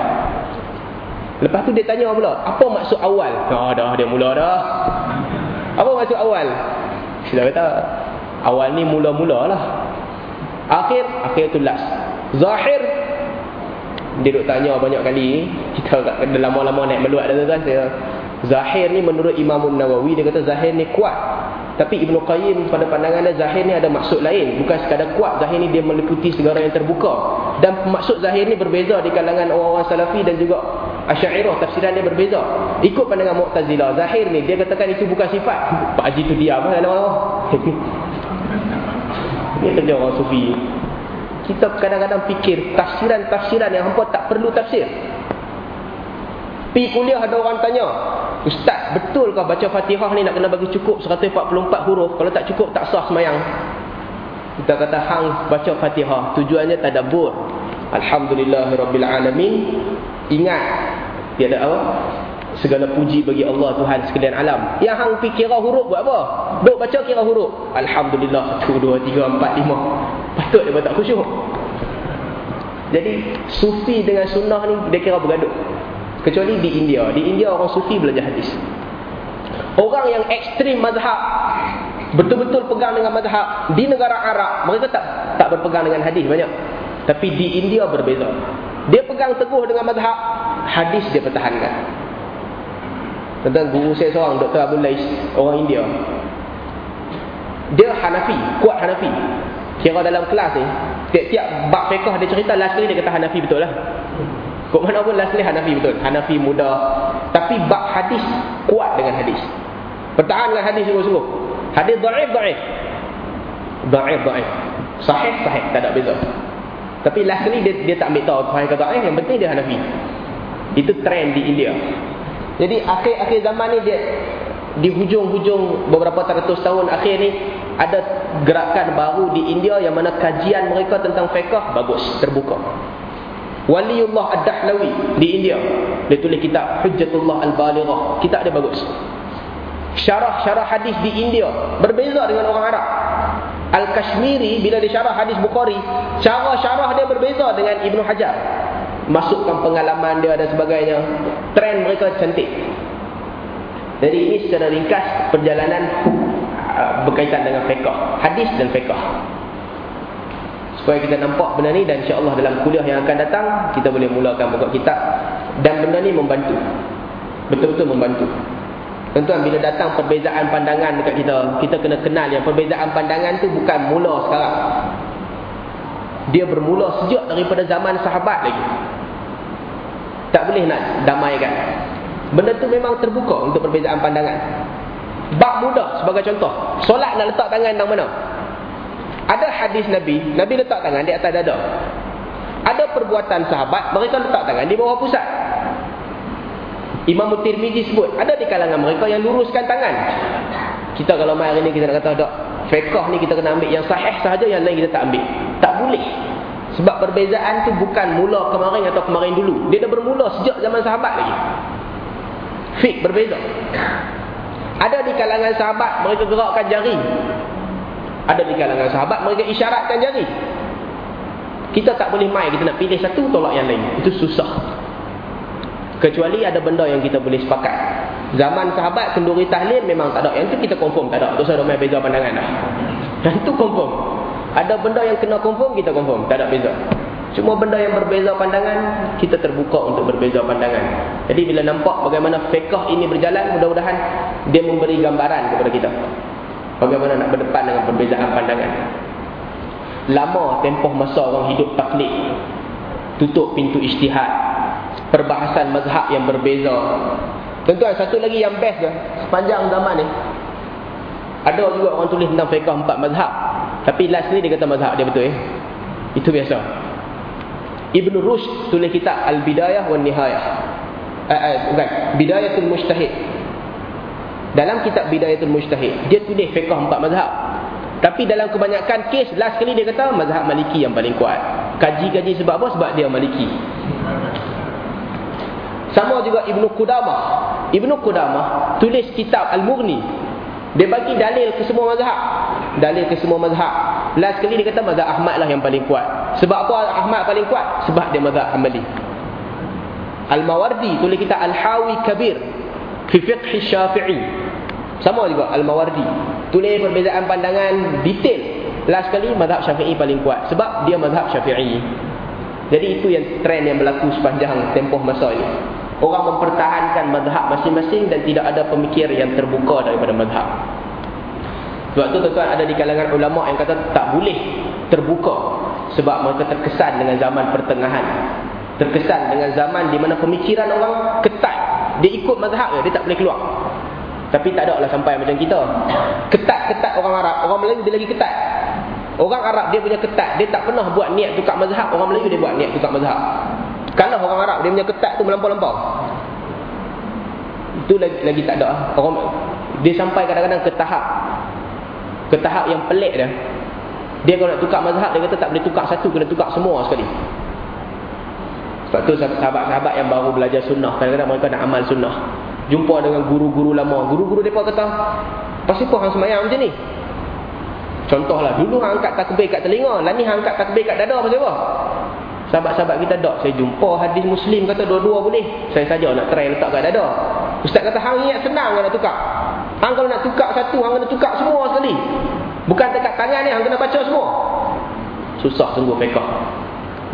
Lepas tu dia tanya pula apa maksud awal? Oh, dah dia mula dah. Apa maksud awal? Sudah kata awal ni mula-mula lah akhir akhir tu last. Zahir dia duk tanya banyak kali. Kita dah lama-lama naik meluat dah tuan saya Zahir ni menurut Imam Nawawi dia kata zahir ni kuat. Tapi Ibnu Qayyim pada pandangan dia zahir ni ada maksud lain. Bukan sekadar kuat. Zahir ni dia meliputi segala yang terbuka. Dan maksud zahir ni berbeza di kalangan orang-orang salafi dan juga Asy'ariyah tafsiran dia berbeza. Ikut pandangan Mu'tazilah, zahir ni dia katakan itu bukan sifat. Pak Haji tu diam lama-lama. [laughs] Ini kerja orang sufi. Kita kadang-kadang fikir tafsiran-tafsiran yang hampa tak perlu tafsir. Pi kuliah ada orang tanya, Ustaz, betulkah baca Fatihah ni nak kena bagi cukup 144 huruf? Kalau tak cukup, tak sah semayang. Kita kata, hang baca Fatihah. Tujuannya tadabur. Alhamdulillahirrabbilalamin. Ingat. Tiada apa? Segala puji bagi Allah Tuhan sekalian alam. Yang hang fikir kira huruf buat apa? Duk baca kira huruf. Alhamdulillah. 1, 2, 3, 4, 5. Patut dia tak khusyuk. Jadi, sufi dengan sunnah ni, dia kira bergaduh. Kecuali di India. Di India orang sufi belajar hadis. Orang yang ekstrim mazhab. Betul-betul pegang dengan mazhab. Di negara Arab. Mereka tak tak berpegang dengan hadis banyak. Tapi di India berbeza. Dia pegang teguh dengan mazhab. Hadis dia pertahankan. Tentang guru saya seorang. Dr. Abu Lais. Orang India. Dia Hanafi. Kuat Hanafi. Kira dalam kelas ni. Tiap-tiap bak fiqah dia cerita. Last kali dia kata Hanafi betul lah. Kok mana pun last Hanafi betul. Hanafi muda. Tapi bab hadis kuat dengan hadis. Pertahan dengan hadis sungguh-sungguh. Hadis dhaif dhaif. Dhaif dhaif. Sahih sahih tak ada beza. Tapi last kali dia, dia tak ambil tahu sahih ke dhaif yang penting dia Hanafi. Itu trend di India. Jadi akhir-akhir zaman ni dia di hujung-hujung beberapa ratus tahun akhir ni ada gerakan baru di India yang mana kajian mereka tentang fiqh bagus, terbuka. Waliullah Ad-Dahlawi di India. Dia tulis kitab Hujjatullah Al-Balighah. Kitab dia bagus. Syarah-syarah hadis di India berbeza dengan orang Arab. Al-Kashmiri bila dia syarah hadis Bukhari, cara syarah dia berbeza dengan Ibn Hajar. Masukkan pengalaman dia dan sebagainya. Trend mereka cantik. Jadi ini secara ringkas perjalanan uh, berkaitan dengan fiqh, hadis dan fiqh supaya kita nampak benda ni dan insya-Allah dalam kuliah yang akan datang kita boleh mulakan buka kitab dan benda ni membantu. Betul-betul membantu. Tuan-tuan bila datang perbezaan pandangan dekat kita kita kena kenal yang perbezaan pandangan tu bukan mula sekarang. Dia bermula sejak daripada zaman sahabat lagi. Tak boleh nak damaikan benda tu memang terbuka untuk perbezaan pandangan. Bab mudah sebagai contoh. Solat nak letak tangan dalam mana ada hadis Nabi, Nabi letak tangan di atas dada. Ada perbuatan sahabat, mereka letak tangan di bawah pusat. Imam Tirmizi sebut, ada di kalangan mereka yang luruskan tangan. Kita kalau hari ini kita nak kata, dok, fiqah ni kita kena ambil yang sahih sahaja, yang lain kita tak ambil. Tak boleh. Sebab perbezaan tu bukan mula kemarin atau kemarin dulu. Dia dah bermula sejak zaman sahabat lagi. Fik berbeza. Ada di kalangan sahabat mereka gerakkan jari. Ada di kalangan sahabat mereka isyaratkan jari. Kita tak boleh main kita nak pilih satu tolak yang lain. Itu susah. Kecuali ada benda yang kita boleh sepakat. Zaman sahabat kenduri tahlil memang tak ada. Yang tu kita confirm tak ada. Tu saya dah main beza pandangan dah. Yang tu confirm. Ada benda yang kena confirm, kita confirm. Tak ada beza. Cuma benda yang berbeza pandangan, kita terbuka untuk berbeza pandangan. Jadi bila nampak bagaimana fiqah ini berjalan, mudah-mudahan dia memberi gambaran kepada kita. Bagaimana nak berdepan dengan perbezaan pandangan. Lama tempoh masa orang hidup taklid. Tutup pintu ijtihad. Perbahasan mazhab yang berbeza. Tentuan satu lagi yang best ke, sepanjang zaman ni. Ada juga orang tulis tentang fiqah empat mazhab. Tapi last ni dia kata mazhab dia betul eh. Itu biasa. Ibn Rushd tulis kitab Al-Bidayah wa Nihayah. Eh, eh, bukan. Bidayatul Mujtahid. Dalam kitab Bidayatul Mujtahid, dia tulis fiqah empat mazhab. Tapi dalam kebanyakan kes, last kali dia kata mazhab Maliki yang paling kuat. Kaji-kaji sebab apa? Sebab dia Maliki. Sama juga Ibn Qudamah. Ibn Qudamah tulis kitab Al-Mughni. Dia bagi dalil ke semua mazhab. Dalil ke semua mazhab. Last kali dia kata mazhab Ahmad lah yang paling kuat. Sebab apa Ahmad paling kuat? Sebab dia mazhab Hanbali. Al-Mawardi tulis kita Al-Hawi Kabir fi fiqh Syafi'i. Sama juga Al-Mawardi. Tulis perbezaan pandangan detail. Last kali mazhab Syafi'i paling kuat sebab dia mazhab Syafi'i. Jadi itu yang trend yang berlaku sepanjang tempoh masa ini. Orang mempertahankan madhab masing-masing dan tidak ada pemikir yang terbuka daripada madhab. Sebab itu tuan-tuan ada di kalangan ulama yang kata tak boleh terbuka sebab mereka terkesan dengan zaman pertengahan. Terkesan dengan zaman di mana pemikiran orang ketat. Dia ikut mazhab dia, dia tak boleh keluar. Tapi tak ada lah sampai macam kita. Ketat-ketat orang Arab, orang Melayu dia lagi ketat. Orang Arab dia punya ketat, dia tak pernah buat niat tukar mazhab, orang Melayu dia buat niat tukar mazhab. Kalau orang Arab dia punya ketat tu melampau-lampau. Itu lagi, lagi tak ada. Orang dia sampai kadang-kadang ke tahap ke tahap yang pelik dia. Dia kalau nak tukar mazhab dia kata tak boleh tukar satu kena tukar semua sekali. Sebab tu sahabat-sahabat yang baru belajar sunnah kadang-kadang mereka nak amal sunnah. Jumpa dengan guru-guru lama. Guru-guru depa kata, "Pasal apa hang semayang macam ni?" Contohlah dulu hang angkat takbir kat telinga, lah ni hang angkat takbir kat dada pasal apa? Sahabat-sahabat kita tak. Saya jumpa hadis Muslim kata dua-dua boleh. Saya saja nak try letak kat dada. Ustaz kata hang ingat senang nak tukar. Hang kalau nak tukar satu, hang kena tukar semua sekali. Bukan dekat tangan ni, hang kena baca semua. Susah sungguh fiqah.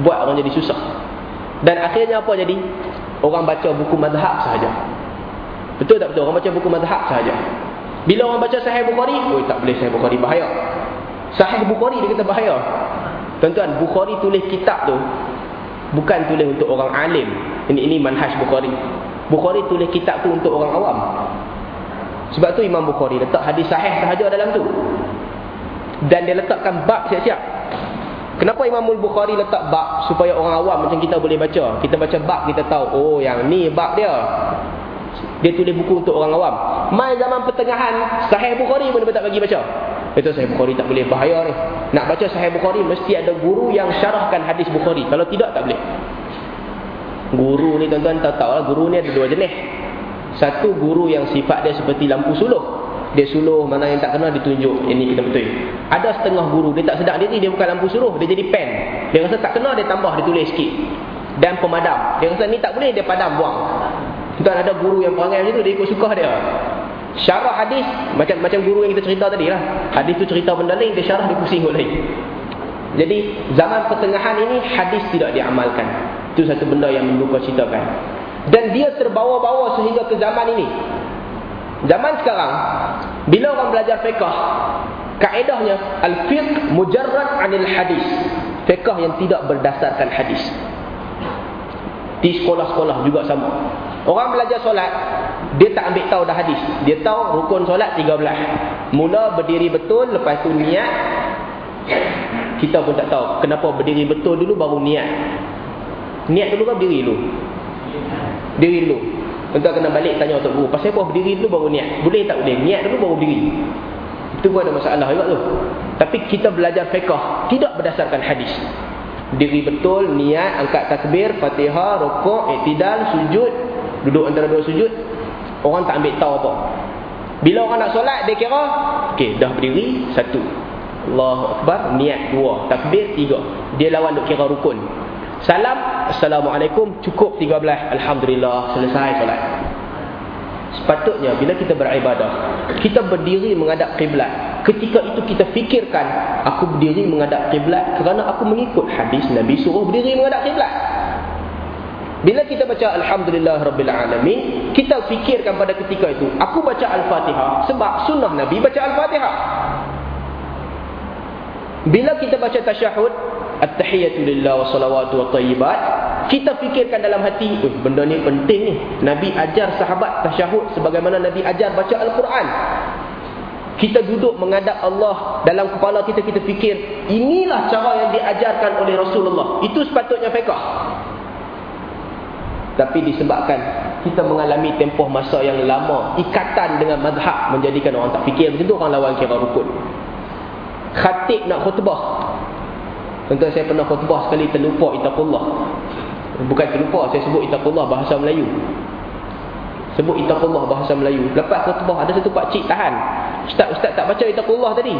Buat orang jadi susah. Dan akhirnya apa jadi? Orang baca buku madhab sahaja. Betul tak betul? Orang baca buku madhab sahaja. Bila orang baca Sahih Bukhari, oh tak boleh Sahih Bukhari bahaya. Sahih Bukhari dia kata bahaya. Tuan-tuan, Bukhari tulis kitab tu bukan tulis untuk orang alim. Ini ini manhaj Bukhari. Bukhari tulis kitab tu untuk orang awam. Sebab tu Imam Bukhari letak hadis sahih sahaja dalam tu. Dan dia letakkan bab siap-siap. Kenapa Imam Bukhari letak bab supaya orang awam macam kita boleh baca. Kita baca bab kita tahu oh yang ni bab dia. Dia tulis buku untuk orang awam. Mai zaman pertengahan Sahih Bukhari pun dia tak bagi baca. Itu Sahih Bukhari tak boleh bahaya ni. Nak baca Sahih Bukhari mesti ada guru yang syarahkan hadis Bukhari. Kalau tidak tak boleh. Guru ni tuan-tuan tahu lah guru ni ada dua jenis. Satu guru yang sifat dia seperti lampu suluh. Dia suluh mana yang tak kena ditunjuk. Ini kita betul. Ada setengah guru dia tak sedar diri dia bukan lampu suluh, dia jadi pen. Dia rasa tak kena dia tambah dia tulis sikit. Dan pemadam. Dia rasa ni tak boleh dia padam buang. Tuan ada guru yang perangai macam tu dia ikut suka dia. Syarah hadis macam macam guru yang kita cerita tadi lah. Hadis tu cerita benda lain, dia syarah dia pusing kot lain. Jadi zaman pertengahan ini hadis tidak diamalkan. Itu satu benda yang menduka ceritakan. Dan dia terbawa-bawa sehingga ke zaman ini. Zaman sekarang, bila orang belajar fiqah, kaedahnya al-fiqh mujarrad anil hadis. Fiqah yang tidak berdasarkan hadis. Di sekolah-sekolah juga sama. Orang belajar solat, dia tak ambil tahu dah hadis. Dia tahu rukun solat 13. Mula berdiri betul, lepas tu niat. Kita pun tak tahu kenapa berdiri betul dulu baru niat. Niat dulu kan berdiri dulu? Diri dulu. Tuan kena balik tanya untuk guru. Pasal apa berdiri dulu baru niat? Boleh tak boleh? Niat dulu baru berdiri. Itu pun ada masalah juga tu. Tapi kita belajar fiqah tidak berdasarkan hadis. Diri betul, niat, angkat takbir, fatihah, rokok, iktidal, sujud. Duduk antara dua sujud. Orang tak ambil tahu apa. Bila orang nak solat, dia kira. Okey, dah berdiri, satu. Allahu Akbar, niat dua. Takbir, tiga. Dia lawan duk kira rukun. Salam, Assalamualaikum, cukup tiga belas. Alhamdulillah, selesai solat. Sepatutnya bila kita beribadah, kita berdiri menghadap kiblat. Ketika itu kita fikirkan, aku berdiri menghadap kiblat kerana aku mengikut hadis Nabi suruh berdiri menghadap kiblat. Bila kita baca Alhamdulillah Rabbil Alamin Kita fikirkan pada ketika itu Aku baca Al-Fatihah Sebab sunnah Nabi baca Al-Fatihah Bila kita baca tasyahud At-tahiyatu lillah wa salawatu wa tayyibat kita fikirkan dalam hati, eh, benda ni penting ni. Nabi ajar sahabat tasyahud sebagaimana Nabi ajar baca Al-Quran. Kita duduk menghadap Allah dalam kepala kita, kita fikir, inilah cara yang diajarkan oleh Rasulullah. Itu sepatutnya fiqah. Tapi disebabkan kita mengalami tempoh masa yang lama, ikatan dengan madhab menjadikan orang tak fikir. Macam tu orang lawan kira rukun. Khatib nak khutbah. Tentu saya pernah khutbah sekali terlupa itakullah. Bukan terlupa saya sebut itaqullah bahasa Melayu. Sebut itaqullah bahasa Melayu. Lepas khutbah ada satu pak cik tahan. Ustaz ustaz tak baca itaqullah tadi.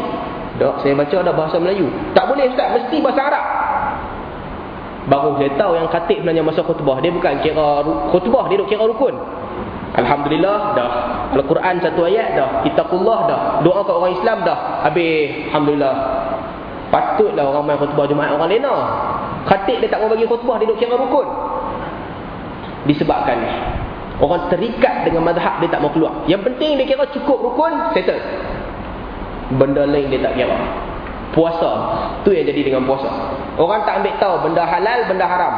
Tak, saya baca ada bahasa Melayu. Tak boleh ustaz, mesti bahasa Arab. Baru saya tahu yang khatib sebenarnya masa khutbah dia bukan kira khutbah dia duk kira rukun. Alhamdulillah dah. Al-Quran satu ayat dah. Itaqullah dah. Doa kat orang Islam dah. Habis alhamdulillah. Patutlah orang main khutbah Jumaat orang lena. Khatib dia tak mau bagi khutbah dia duk kira rukun. Disebabkan orang terikat dengan mazhab dia tak mau keluar. Yang penting dia kira cukup rukun, settle. Benda lain dia tak kira. Puasa, tu yang jadi dengan puasa. Orang tak ambil tahu benda halal, benda haram.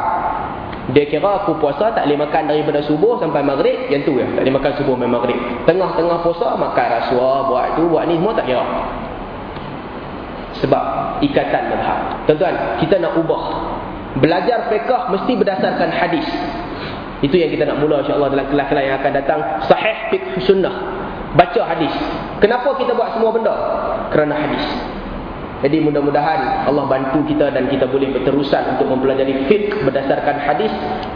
Dia kira aku puasa tak boleh makan daripada subuh sampai maghrib, yang tu ya, tak boleh makan subuh sampai maghrib. Tengah-tengah puasa makan rasuah, buat tu, buat ni semua tak kira. Sebab ikatan mazhab. Tuan-tuan, kita nak ubah. Belajar fiqh mesti berdasarkan hadis. Itu yang kita nak mula insya-Allah dalam kelas-kelas yang akan datang, sahih fiqh sunnah. Baca hadis. Kenapa kita buat semua benda? Kerana hadis. Jadi mudah-mudahan Allah bantu kita dan kita boleh berterusan untuk mempelajari fiqh berdasarkan hadis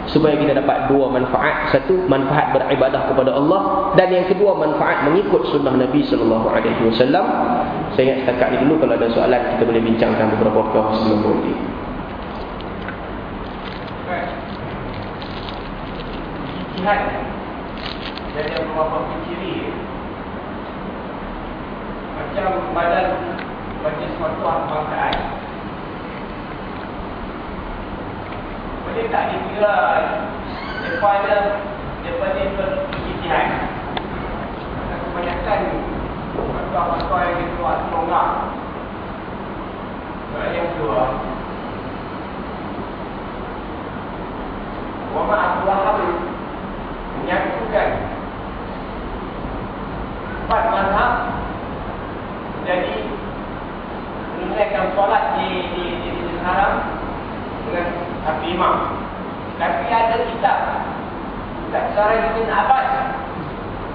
supaya kita dapat dua manfaat. Satu, manfaat beribadah kepada Allah dan yang kedua manfaat mengikut sunnah Nabi sallallahu alaihi wasallam. Saya ingat setakat ini dulu kalau ada soalan kita boleh bincangkan beberapa perkara sebelum berhenti. Jihad Jadi beberapa ciri Macam badan bagi suatu kebangsaan boleh tak dikira daripada daripada perkitihan kebanyakan fatwa-fatwa yang dikeluar tonggak soalan yang kedua Muhammad Abdul Wahab menyatukan empat mazhab jadi menunaikan solat di di di, haram dengan satu imam. Tapi ada kitab kitab Syarah Ibn Abbas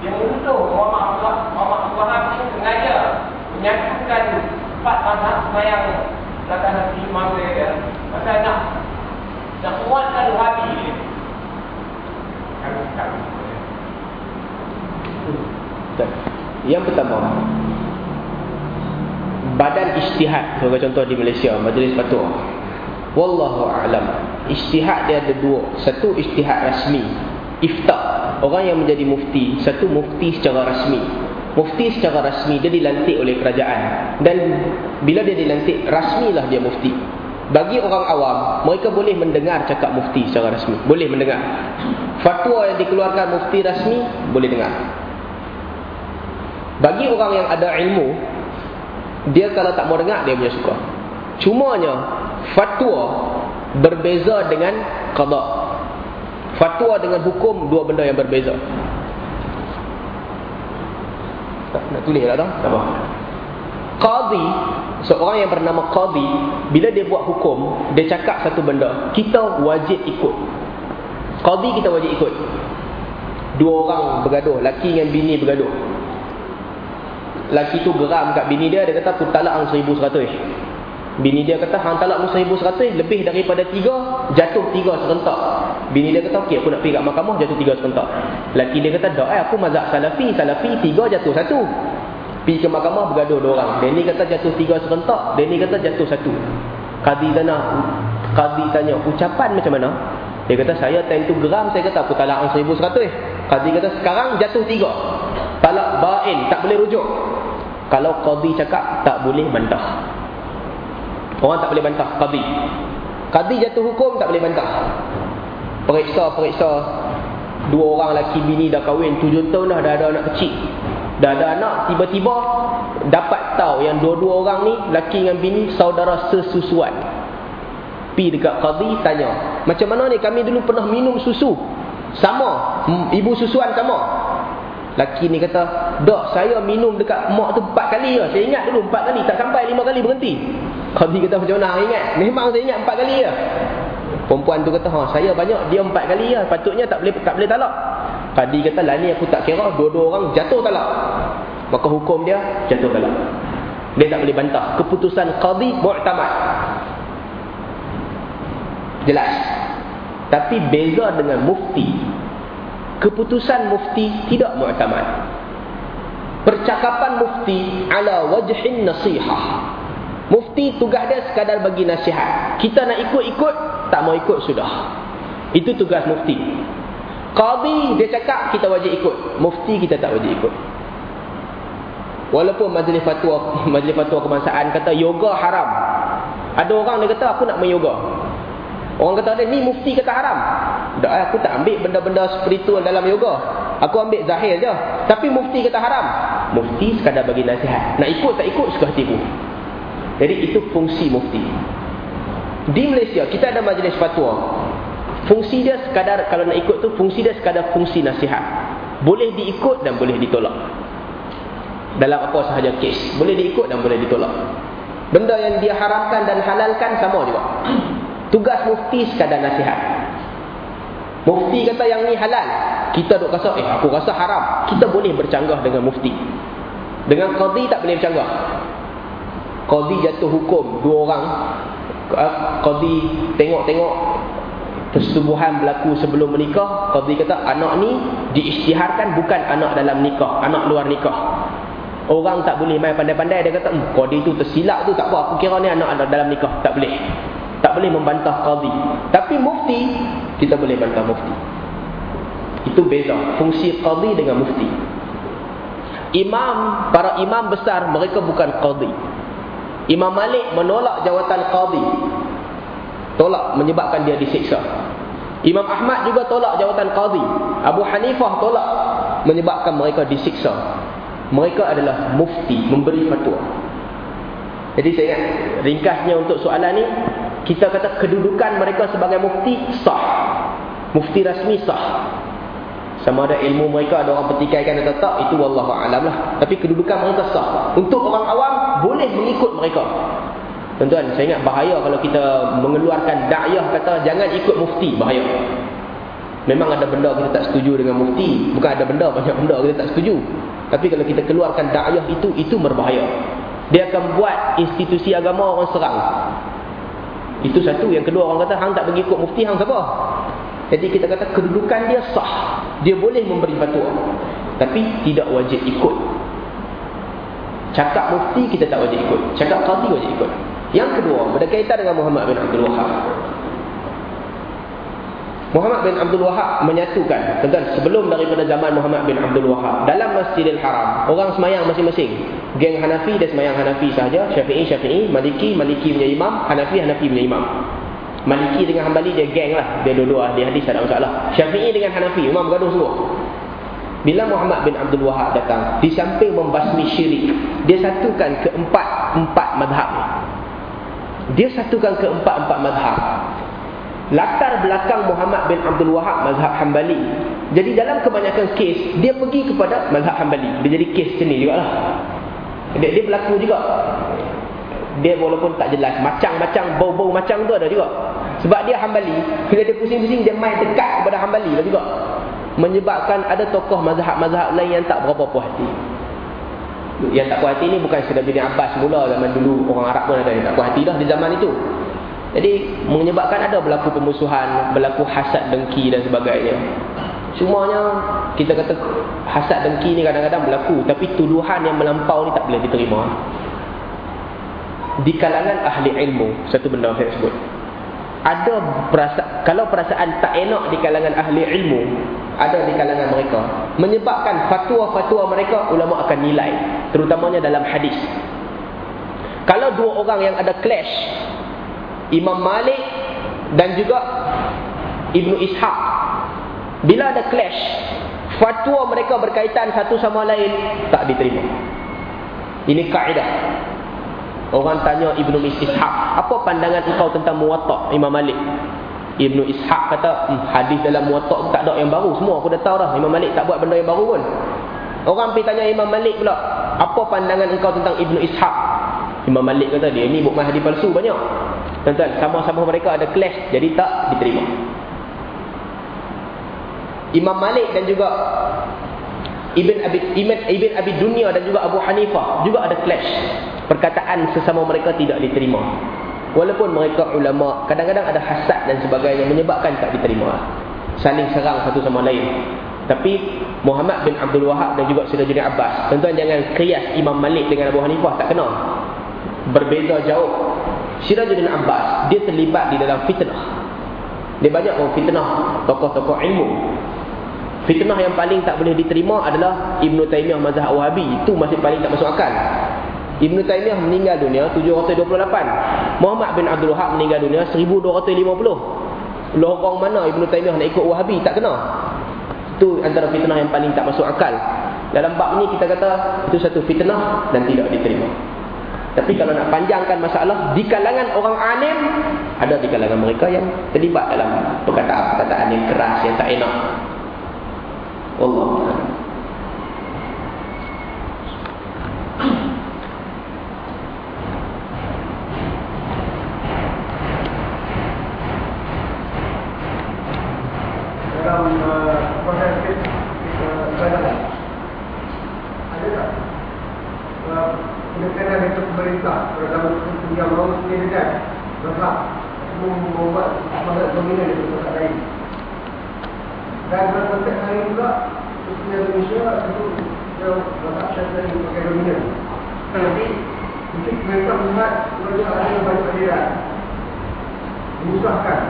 yang menuduh Muhammad Abdullah Muhammad Abdullah ini sengaja menyatukan empat mazhab semayang belakang hati imam dia pasal nak nak kuatkan wahabi ini. Yang pertama, badan istihad sebagai contoh di Malaysia majlis fatwa. Wallahu a'lam. Istihad dia ada dua. Satu istihad rasmi ifta orang yang menjadi mufti satu mufti secara rasmi. Mufti secara rasmi dia dilantik oleh kerajaan. Dan bila dia dilantik rasmilah dia mufti. Bagi orang awam mereka boleh mendengar cakap mufti secara rasmi. Boleh mendengar. Fatwa yang dikeluarkan mufti rasmi boleh dengar. Bagi orang yang ada ilmu dia kalau tak mau dengar dia punya suka cumanya fatwa berbeza dengan qada fatwa dengan hukum dua benda yang berbeza. Nak tulis tak tahu tak apa. Qadi seorang yang bernama qadi bila dia buat hukum dia cakap satu benda. Kita wajib ikut. Qadi kita wajib ikut. Dua orang bergaduh laki dengan bini bergaduh Laki tu geram kat bini dia Dia kata aku talak ang 1100 Bini dia kata hang talak mu 1100 lebih daripada tiga jatuh tiga serentak. Bini dia kata okey aku nak pergi kat mahkamah jatuh tiga serentak. Laki dia kata dak eh aku mazhab salafi, salafi tiga jatuh satu. Pergi ke mahkamah bergaduh dua orang. Dia ni kata jatuh tiga serentak, dia ni kata jatuh satu. Kadi tanya, kadi tanya ucapan macam mana? Dia kata saya time tu geram saya kata aku talak hang 1100. Kadi kata sekarang jatuh tiga. Talak bain tak boleh rujuk. Kalau qadi cakap tak boleh bantah. Orang tak boleh bantah Qadi Qadi jatuh hukum tak boleh bantah. Periksa-periksa Dua orang lelaki bini dah kahwin Tujuh tahun dah, dah ada anak kecil. Dah ada anak Tiba-tiba Dapat tahu yang dua-dua orang ni Lelaki dengan bini Saudara sesusuan. Pi dekat Qadi tanya Macam mana ni? Kami dulu pernah minum susu. Sama. Ibu susuan sama Laki ni kata, Dok, saya minum dekat mak tu empat kali lah. Saya ingat dulu empat kali. Tak sampai lima kali berhenti. [laughs] Qadi kata macam mana ingat? Memang saya ingat empat kali ya. Perempuan tu kata, ha, saya banyak dia empat kali ya. Patutnya tak boleh tak boleh talak. Qadi kata, lah ni aku tak kira. Dua-dua orang jatuh talak. Maka hukum dia jatuh talak. Dia tak boleh bantah. Keputusan Qadi mu'tamad. Jelas. Tapi beza dengan mufti. Keputusan mufti tidak mu'tamad. Percakapan mufti ala wajhin nasihah. Mufti tugas dia sekadar bagi nasihat. Kita nak ikut-ikut, tak mau ikut sudah. Itu tugas mufti. Qadi dia cakap kita wajib ikut. Mufti kita tak wajib ikut. Walaupun majlis fatwa [laughs] majlis fatwa kebangsaan kata yoga haram. Ada orang dia kata aku nak yoga. Orang kata dia ni mufti kata haram. Tak aku tak ambil benda-benda spiritual dalam yoga. Aku ambil zahir je. Tapi mufti kata haram. Mufti sekadar bagi nasihat. Nak ikut tak ikut suka hatimu. Jadi itu fungsi mufti. Di Malaysia kita ada majlis fatwa. Fungsi dia sekadar kalau nak ikut tu fungsi dia sekadar fungsi nasihat. Boleh diikut dan boleh ditolak. Dalam apa sahaja kes, boleh diikut dan boleh ditolak. Benda yang dia haramkan dan halalkan sama juga. Tugas mufti sekadar nasihat. Mufti kata yang ni halal. Kita duk rasa, eh aku rasa haram. Kita boleh bercanggah dengan mufti. Dengan qadi tak boleh bercanggah. Qadi jatuh hukum dua orang Qadi tengok-tengok Persetubuhan berlaku sebelum menikah Qadi kata anak ni Diisytiharkan bukan anak dalam nikah Anak luar nikah Orang tak boleh main pandai-pandai Dia kata hmm, Qadi tu tersilap tu Tak apa aku kira ni anak dalam nikah Tak boleh Tak boleh membantah Qadi Tapi mufti Kita boleh bantah mufti Itu beza Fungsi Qadi dengan mufti Imam Para imam besar Mereka bukan Qadi Imam Malik menolak jawatan qadi. Tolak menyebabkan dia disiksa. Imam Ahmad juga tolak jawatan qadi. Abu Hanifah tolak menyebabkan mereka disiksa. Mereka adalah mufti memberi fatwa. Jadi saya ingat ringkasnya untuk soalan ni kita kata kedudukan mereka sebagai mufti sah. Mufti rasmi sah. Sama ada ilmu mereka ada orang pertikaikan atau tak itu wallahu alam lah. Tapi kedudukan mereka sah. Untuk orang awam boleh mengikut mereka. Tuan-tuan, saya ingat bahaya kalau kita mengeluarkan da'yah kata jangan ikut mufti, bahaya. Memang ada benda kita tak setuju dengan mufti, bukan ada benda banyak benda kita tak setuju. Tapi kalau kita keluarkan da'yah itu itu berbahaya. Dia akan buat institusi agama orang serang. Itu satu. Yang kedua orang kata hang tak pergi ikut mufti hang siapa? Jadi kita kata kedudukan dia sah. Dia boleh memberi fatwa. Tapi tidak wajib ikut. Cakap mufti kita tak wajib ikut. Cakap qadi wajib ikut. Yang kedua, berkaitan dengan Muhammad bin Abdul Wahab. Muhammad bin Abdul Wahab menyatukan tentang sebelum daripada zaman Muhammad bin Abdul Wahab dalam Masjidil Haram orang semayang masing-masing geng Hanafi dan semayang Hanafi sahaja Syafi'i Syafi'i Maliki Maliki punya imam Hanafi Hanafi punya imam Maliki dengan Hanbali dia geng lah. Dia dua-dua ahli hadis ada masalah. Syafi'i dengan Hanafi. Memang bergaduh semua. Bila Muhammad bin Abdul Wahab datang, di samping membasmi syirik, dia satukan keempat-empat madhab Dia satukan keempat-empat madhab. Latar belakang Muhammad bin Abdul Wahab mazhab Hanbali. Jadi dalam kebanyakan kes, dia pergi kepada mazhab Hanbali. Dia jadi kes sini juga lah. Dia, dia berlaku juga dia walaupun tak jelas macam-macam bau-bau macam tu ada juga sebab dia hambali bila dia pusing-pusing dia main dekat kepada hambali lah juga menyebabkan ada tokoh mazhab-mazhab lain yang tak berapa puas hati Yang tak puas hati ni bukan Sayyidina bin Abbas mula zaman dulu orang Arab pun ada yang tak puas hati dah di zaman itu. Jadi menyebabkan ada berlaku pemusuhan, berlaku hasad dengki dan sebagainya. Semuanya kita kata hasad dengki ni kadang-kadang berlaku. Tapi tuduhan yang melampau ni tak boleh diterima. Di kalangan ahli ilmu, satu benda saya sebut. Ada perasa kalau perasaan tak enak di kalangan ahli ilmu ada di kalangan mereka. Menyebabkan fatwa-fatwa mereka ulama akan nilai. Terutamanya dalam hadis. Kalau dua orang yang ada clash Imam Malik dan juga Ibnu Ishaq bila ada clash fatwa mereka berkaitan satu sama lain tak diterima ini kaedah Orang tanya Ibnu Ishaq, apa pandangan engkau tentang muwatta' Imam Malik? Ibnu Ishaq kata, hm, hadis dalam muwatta' tak ada yang baru. Semua aku dah tahu dah. Imam Malik tak buat benda yang baru pun. Orang pergi tanya Imam Malik pula, apa pandangan engkau tentang Ibnu Ishaq? Imam Malik kata, dia ni bukan hadis palsu banyak. Tuan-tuan, sama-sama mereka ada clash, jadi tak diterima. Imam Malik dan juga Ibn Abi, Ibn, Ibn Abi Dunia dan juga Abu Hanifah juga ada clash perkataan sesama mereka tidak diterima. Walaupun mereka ulama, kadang-kadang ada hasad dan sebagainya menyebabkan tak diterima. Saling serang satu sama lain. Tapi Muhammad bin Abdul Wahab dan juga Sayyidina Abbas, tuan-tuan jangan kias Imam Malik dengan Abu Hanifah tak kena. Berbeza jauh. Sirajuddin Abbas dia terlibat di dalam fitnah. Dia banyak orang fitnah tokoh-tokoh ilmu. Fitnah yang paling tak boleh diterima adalah Ibn Taymiyah mazhab Wahabi. Itu masih paling tak masuk akal. Ibn Taymiyah meninggal dunia 728. Muhammad bin Abdul Wahab meninggal dunia 1250. Lorong mana Ibn Taymiyah nak ikut Wahabi? Tak kena. Itu antara fitnah yang paling tak masuk akal. Dalam bab ni kita kata itu satu fitnah dan tidak diterima. Tapi kalau nak panjangkan masalah, di kalangan orang alim, ada di kalangan mereka yang terlibat dalam perkataan-perkataan yang keras, yang tak enak. Allah dalam proses kita ibadah ada tak penekanan uh, itu pemerintah terutama yang mau sendiri dan berhak membuat semangat dominan itu tempat lain. Dan dalam konteks lain juga khususnya Indonesia itu yang berhak syarikat yang pakai dominan. Tapi mungkin pemerintah membuat mereka ada banyak aliran menyusahkan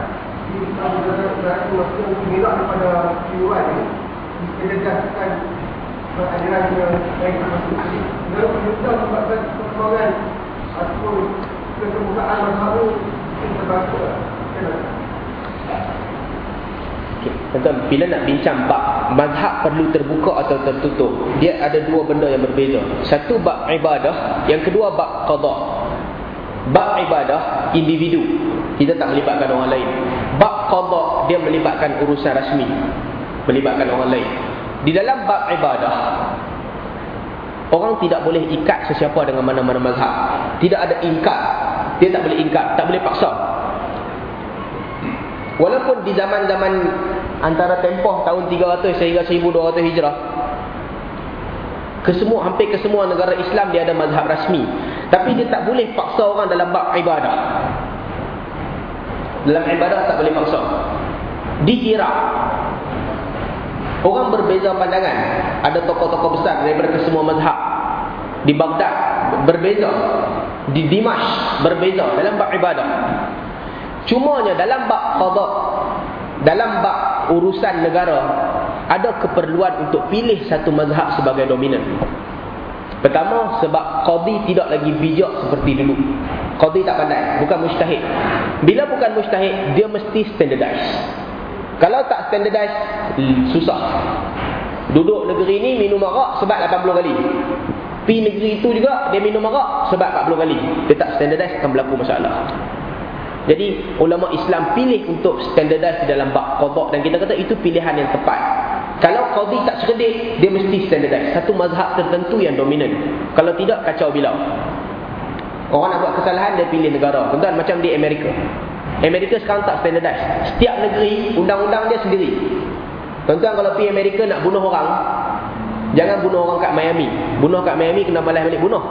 kita di waktu yang mengelak daripada kiuan ini. Kita jelaskan aliran yang baik lalu kita membuatkan perkembangan ataupun mazhab itu kita terbantu Tuan-tuan, bila nak bincang bab mazhab perlu terbuka atau tertutup, dia ada dua benda yang berbeza. Satu bab ibadah, yang kedua bab qada. Bab ibadah individu, kita tak melibatkan orang lain. Bab qada dia melibatkan urusan rasmi, melibatkan orang lain. Di dalam bab ibadah, orang tidak boleh ikat sesiapa dengan mana-mana mazhab. Tidak ada ingkar. Dia tak boleh ingkar, tak boleh paksa. Walaupun di zaman-zaman antara tempoh tahun 300 sehingga 1200 Hijrah, kesemua hampir ke semua negara Islam dia ada mazhab rasmi. Tapi dia tak boleh paksa orang dalam bab ibadah. Dalam ibadah tak boleh paksa. Di Iraq orang berbeza pandangan. Ada tokoh-tokoh besar daripada kesemua mazhab. Di Baghdad berbeza. Di Dimash berbeza dalam bab ibadah. Cumanya dalam bab qada dalam bab urusan negara ada keperluan untuk pilih satu mazhab sebagai dominan. Pertama sebab qadi tidak lagi bijak seperti dulu. Qadi tak pandai, bukan mustahid. Bila bukan mustahid, dia mesti standardize. Kalau tak standardize, susah. Duduk negeri ni minum arak sebab 80 kali. Pi negeri itu juga dia minum arak sebab 40 kali. Dia tak standardize akan berlaku masalah. Jadi ulama Islam pilih untuk standardize di dalam bab qada dan kita kata itu pilihan yang tepat. Kalau qadi tak cerdik, dia mesti standardize. Satu mazhab tertentu yang dominan. Kalau tidak kacau bilau. Orang nak buat kesalahan dia pilih negara. Tuan macam di Amerika. Amerika sekarang tak standardize. Setiap negeri undang-undang dia sendiri. Tuan-tuan kalau pergi Amerika nak bunuh orang, Jangan bunuh orang kat Miami. Bunuh kat Miami kena balas balik bunuh.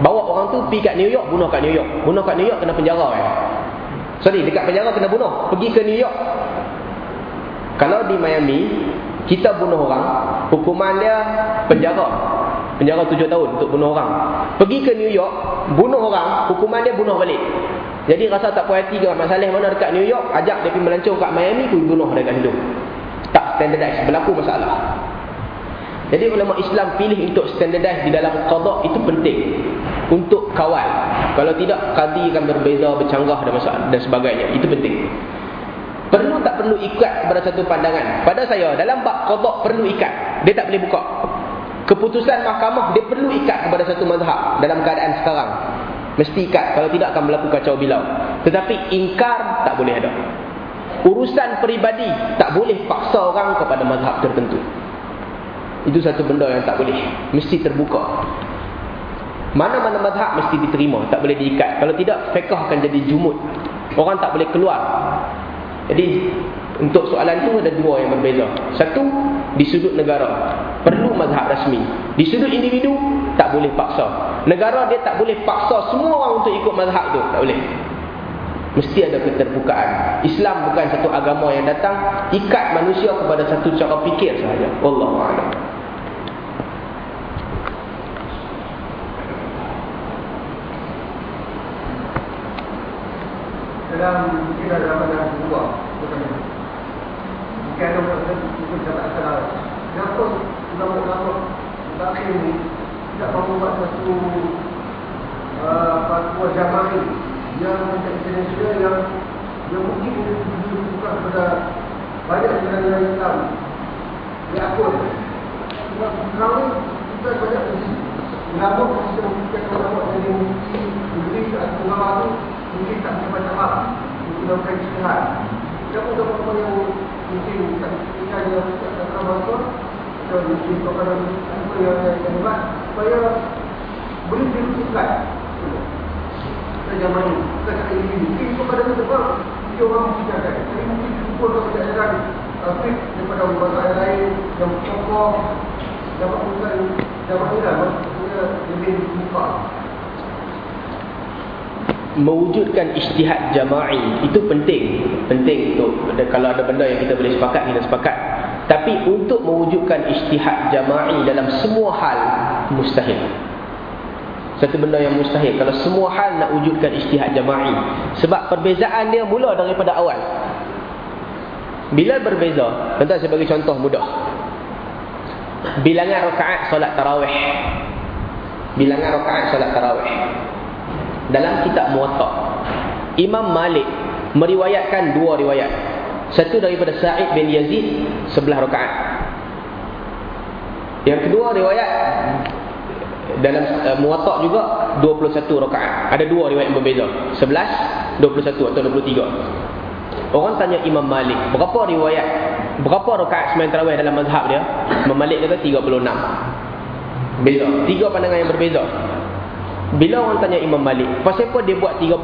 Bawa orang tu pergi kat New York, bunuh kat New York. Bunuh kat New York kena penjara eh. Sorry, dekat penjara kena bunuh. Pergi ke New York. Kalau di Miami, kita bunuh orang, hukuman dia penjara. Penjara tujuh tahun untuk bunuh orang. Pergi ke New York, bunuh orang, hukuman dia bunuh balik. Jadi rasa tak puas hati ke masalah mana dekat New York, ajak dia pergi melancong kat Miami, pergi bunuh dekat situ. Tak standardize, berlaku masalah. Jadi ulama Islam pilih untuk standardize di dalam qada itu penting untuk kawal. Kalau tidak qadi akan berbeza, bercanggah dan masalah dan sebagainya. Itu penting. Perlu tak perlu ikat kepada satu pandangan. Pada saya dalam bab qada perlu ikat. Dia tak boleh buka. Keputusan mahkamah dia perlu ikat kepada satu mazhab dalam keadaan sekarang. Mesti ikat kalau tidak akan berlaku kacau bilau. Tetapi ingkar tak boleh ada. Urusan peribadi tak boleh paksa orang kepada mazhab tertentu. Itu satu benda yang tak boleh. Mesti terbuka. Mana-mana madhab mesti diterima. Tak boleh diikat. Kalau tidak, fiqah akan jadi jumut. Orang tak boleh keluar. Jadi, untuk soalan itu ada dua yang berbeza. Satu, di sudut negara. Perlu madhab rasmi. Di sudut individu, tak boleh paksa. Negara dia tak boleh paksa semua orang untuk ikut madhab itu. Tak boleh. Mesti ada keterbukaan. Islam bukan satu agama yang datang ikat manusia kepada satu cara fikir sahaja. Wallahualam. dalam mungkin ada apa dalam kedua bukan orang mungkin dapat asal kenapa? Ulama-ulama terakhir ni tidak mahu buat satu uh, fatwa jamaah yang macam international yang yang mungkin bukan kepada banyak negara Islam. Diakun sebab sekarang kita banyak ulama kita mungkin ulama jadi mungkin beri satu ulama tu mungkin tak macam-macam Mungkin melakukan istirahat Siapa ulama yang mungkin tak istilah yang tak akan masuk Atau mungkin kepada apa yang yang hebat Supaya boleh dirutuskan Kita zaman ini, kita cakap ini Mungkin kepada itu sebab Dia orang mengizinkan Jadi mungkin cukup untuk menjadikan Fit daripada lembaga yang lain Yang tokoh Dapat bukan Dapat lah Maksudnya lebih dibuka mewujudkan ijtihad jama'i. Itu penting. Penting untuk kalau ada benda yang kita boleh sepakat kita sepakat. Tapi untuk mewujudkan ijtihad jama'i dalam semua hal mustahil. Satu benda yang mustahil. Kalau semua hal nak wujudkan ijtihad jama'i. Sebab perbezaan dia mula daripada awal. Bila berbeza? Tuan saya bagi contoh mudah. Bilangan rakaat solat tarawih. Bilangan rakaat solat tarawih dalam kitab Muwatta. Imam Malik meriwayatkan dua riwayat. Satu daripada Sa'id bin Yazid sebelah rakaat. Yang kedua riwayat dalam uh, Muwatta juga 21 rakaat. Ada dua riwayat yang berbeza. 11, 21 atau 23. Orang tanya Imam Malik, berapa riwayat berapa rakaat sembahyang tarawih dalam mazhab dia? Imam Malik kata 36. Beza. Tiga pandangan yang berbeza. Bila orang tanya Imam Malik, pasal apa dia buat 36?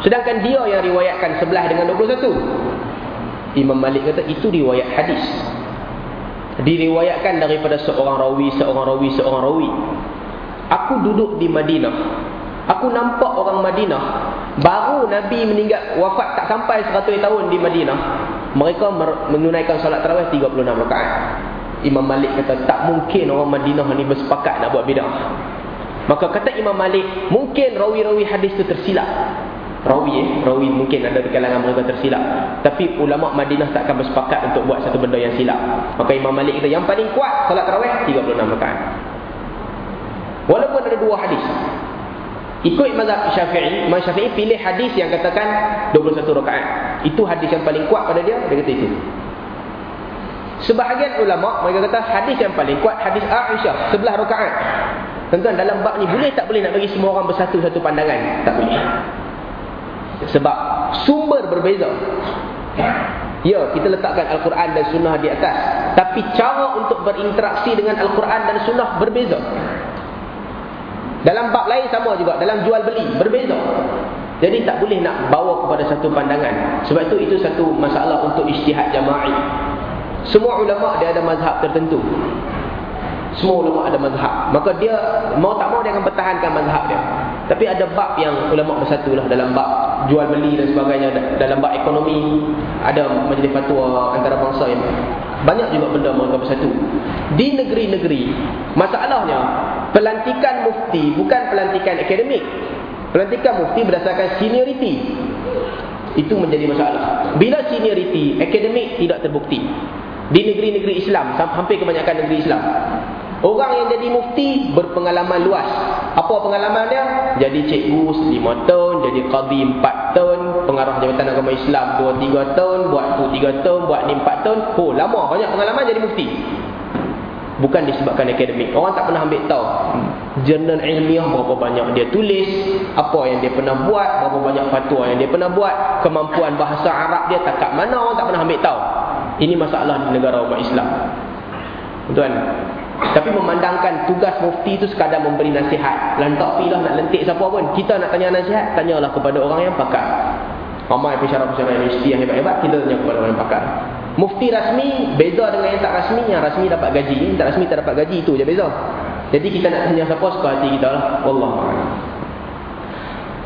Sedangkan dia yang riwayatkan sebelah dengan 21. Imam Malik kata itu riwayat hadis. Diriwayatkan daripada seorang rawi, seorang rawi, seorang rawi. Aku duduk di Madinah. Aku nampak orang Madinah. Baru Nabi meninggal, wafat tak sampai 100 tahun di Madinah. Mereka menunaikan salat tarawih 36 rakaat. Imam Malik kata tak mungkin orang Madinah ni bersepakat nak buat bidah. Maka kata Imam Malik, mungkin rawi-rawi hadis itu tersilap. Rawi eh, rawi mungkin ada di kalangan mereka tersilap. Tapi ulama Madinah tak akan bersepakat untuk buat satu benda yang silap. Maka Imam Malik kata yang paling kuat salat tarawih 36 rakaat. Walaupun ada dua hadis. Ikut mazhab Syafi'i, Imam Syafi'i pilih hadis yang katakan 21 rakaat. Itu hadis yang paling kuat pada dia, dia kata itu. Sebahagian ulama mereka kata hadis yang paling kuat hadis Aisyah sebelah rakaat. Tuan-tuan dalam bab ni boleh tak boleh nak bagi semua orang bersatu satu pandangan? Tak boleh. Sebab sumber berbeza. Ya, kita letakkan Al-Quran dan Sunnah di atas. Tapi cara untuk berinteraksi dengan Al-Quran dan Sunnah berbeza. Dalam bab lain sama juga. Dalam jual beli berbeza. Jadi tak boleh nak bawa kepada satu pandangan. Sebab itu itu satu masalah untuk isytihad jama'i. Semua ulama dia ada mazhab tertentu. Semua ulama ada mazhab. Maka dia mau tak mau dia akan pertahankan mazhab dia. Tapi ada bab yang ulama bersatu lah dalam bab jual beli dan sebagainya. Dalam bab ekonomi ada majlis fatwa antara bangsa yang banyak juga benda mereka bersatu. Di negeri-negeri masalahnya pelantikan mufti bukan pelantikan akademik. Pelantikan mufti berdasarkan seniority. Itu menjadi masalah. Bila seniority akademik tidak terbukti. Di negeri-negeri Islam, hampir kebanyakan negeri Islam. Orang yang jadi mufti berpengalaman luas. Apa pengalaman dia? Jadi cikgu 5 tahun, jadi qadi 4 tahun, pengarah jabatan agama Islam 2 3 tahun, buat tu 3 tahun, buat ni 4 tahun. Oh, lama banyak pengalaman jadi mufti. Bukan disebabkan akademik. Orang tak pernah ambil tahu jurnal ilmiah berapa banyak dia tulis, apa yang dia pernah buat, berapa banyak fatwa yang dia pernah buat, kemampuan bahasa Arab dia tak kat mana orang tak pernah ambil tahu. Ini masalah di negara umat Islam. Tuan, tapi memandangkan tugas mufti itu sekadar memberi nasihat. Lantak pilah nak lentik siapa pun. Kita nak tanya nasihat, tanyalah kepada orang yang pakar. Ramai pensyarah-pensyarah universiti yang hebat-hebat, kita tanya kepada orang yang pakar. Mufti rasmi beza dengan yang tak rasmi. Yang rasmi dapat gaji, yang tak rasmi tak dapat gaji. Itu je beza. Jadi kita nak tanya siapa suka hati kita lah. Wallahu'ala.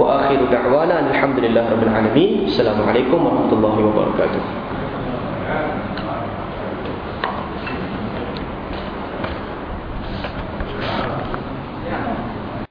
Wa akhiru da'wana alhamdulillah rabbil alamin. Assalamualaikum warahmatullahi wabarakatuh.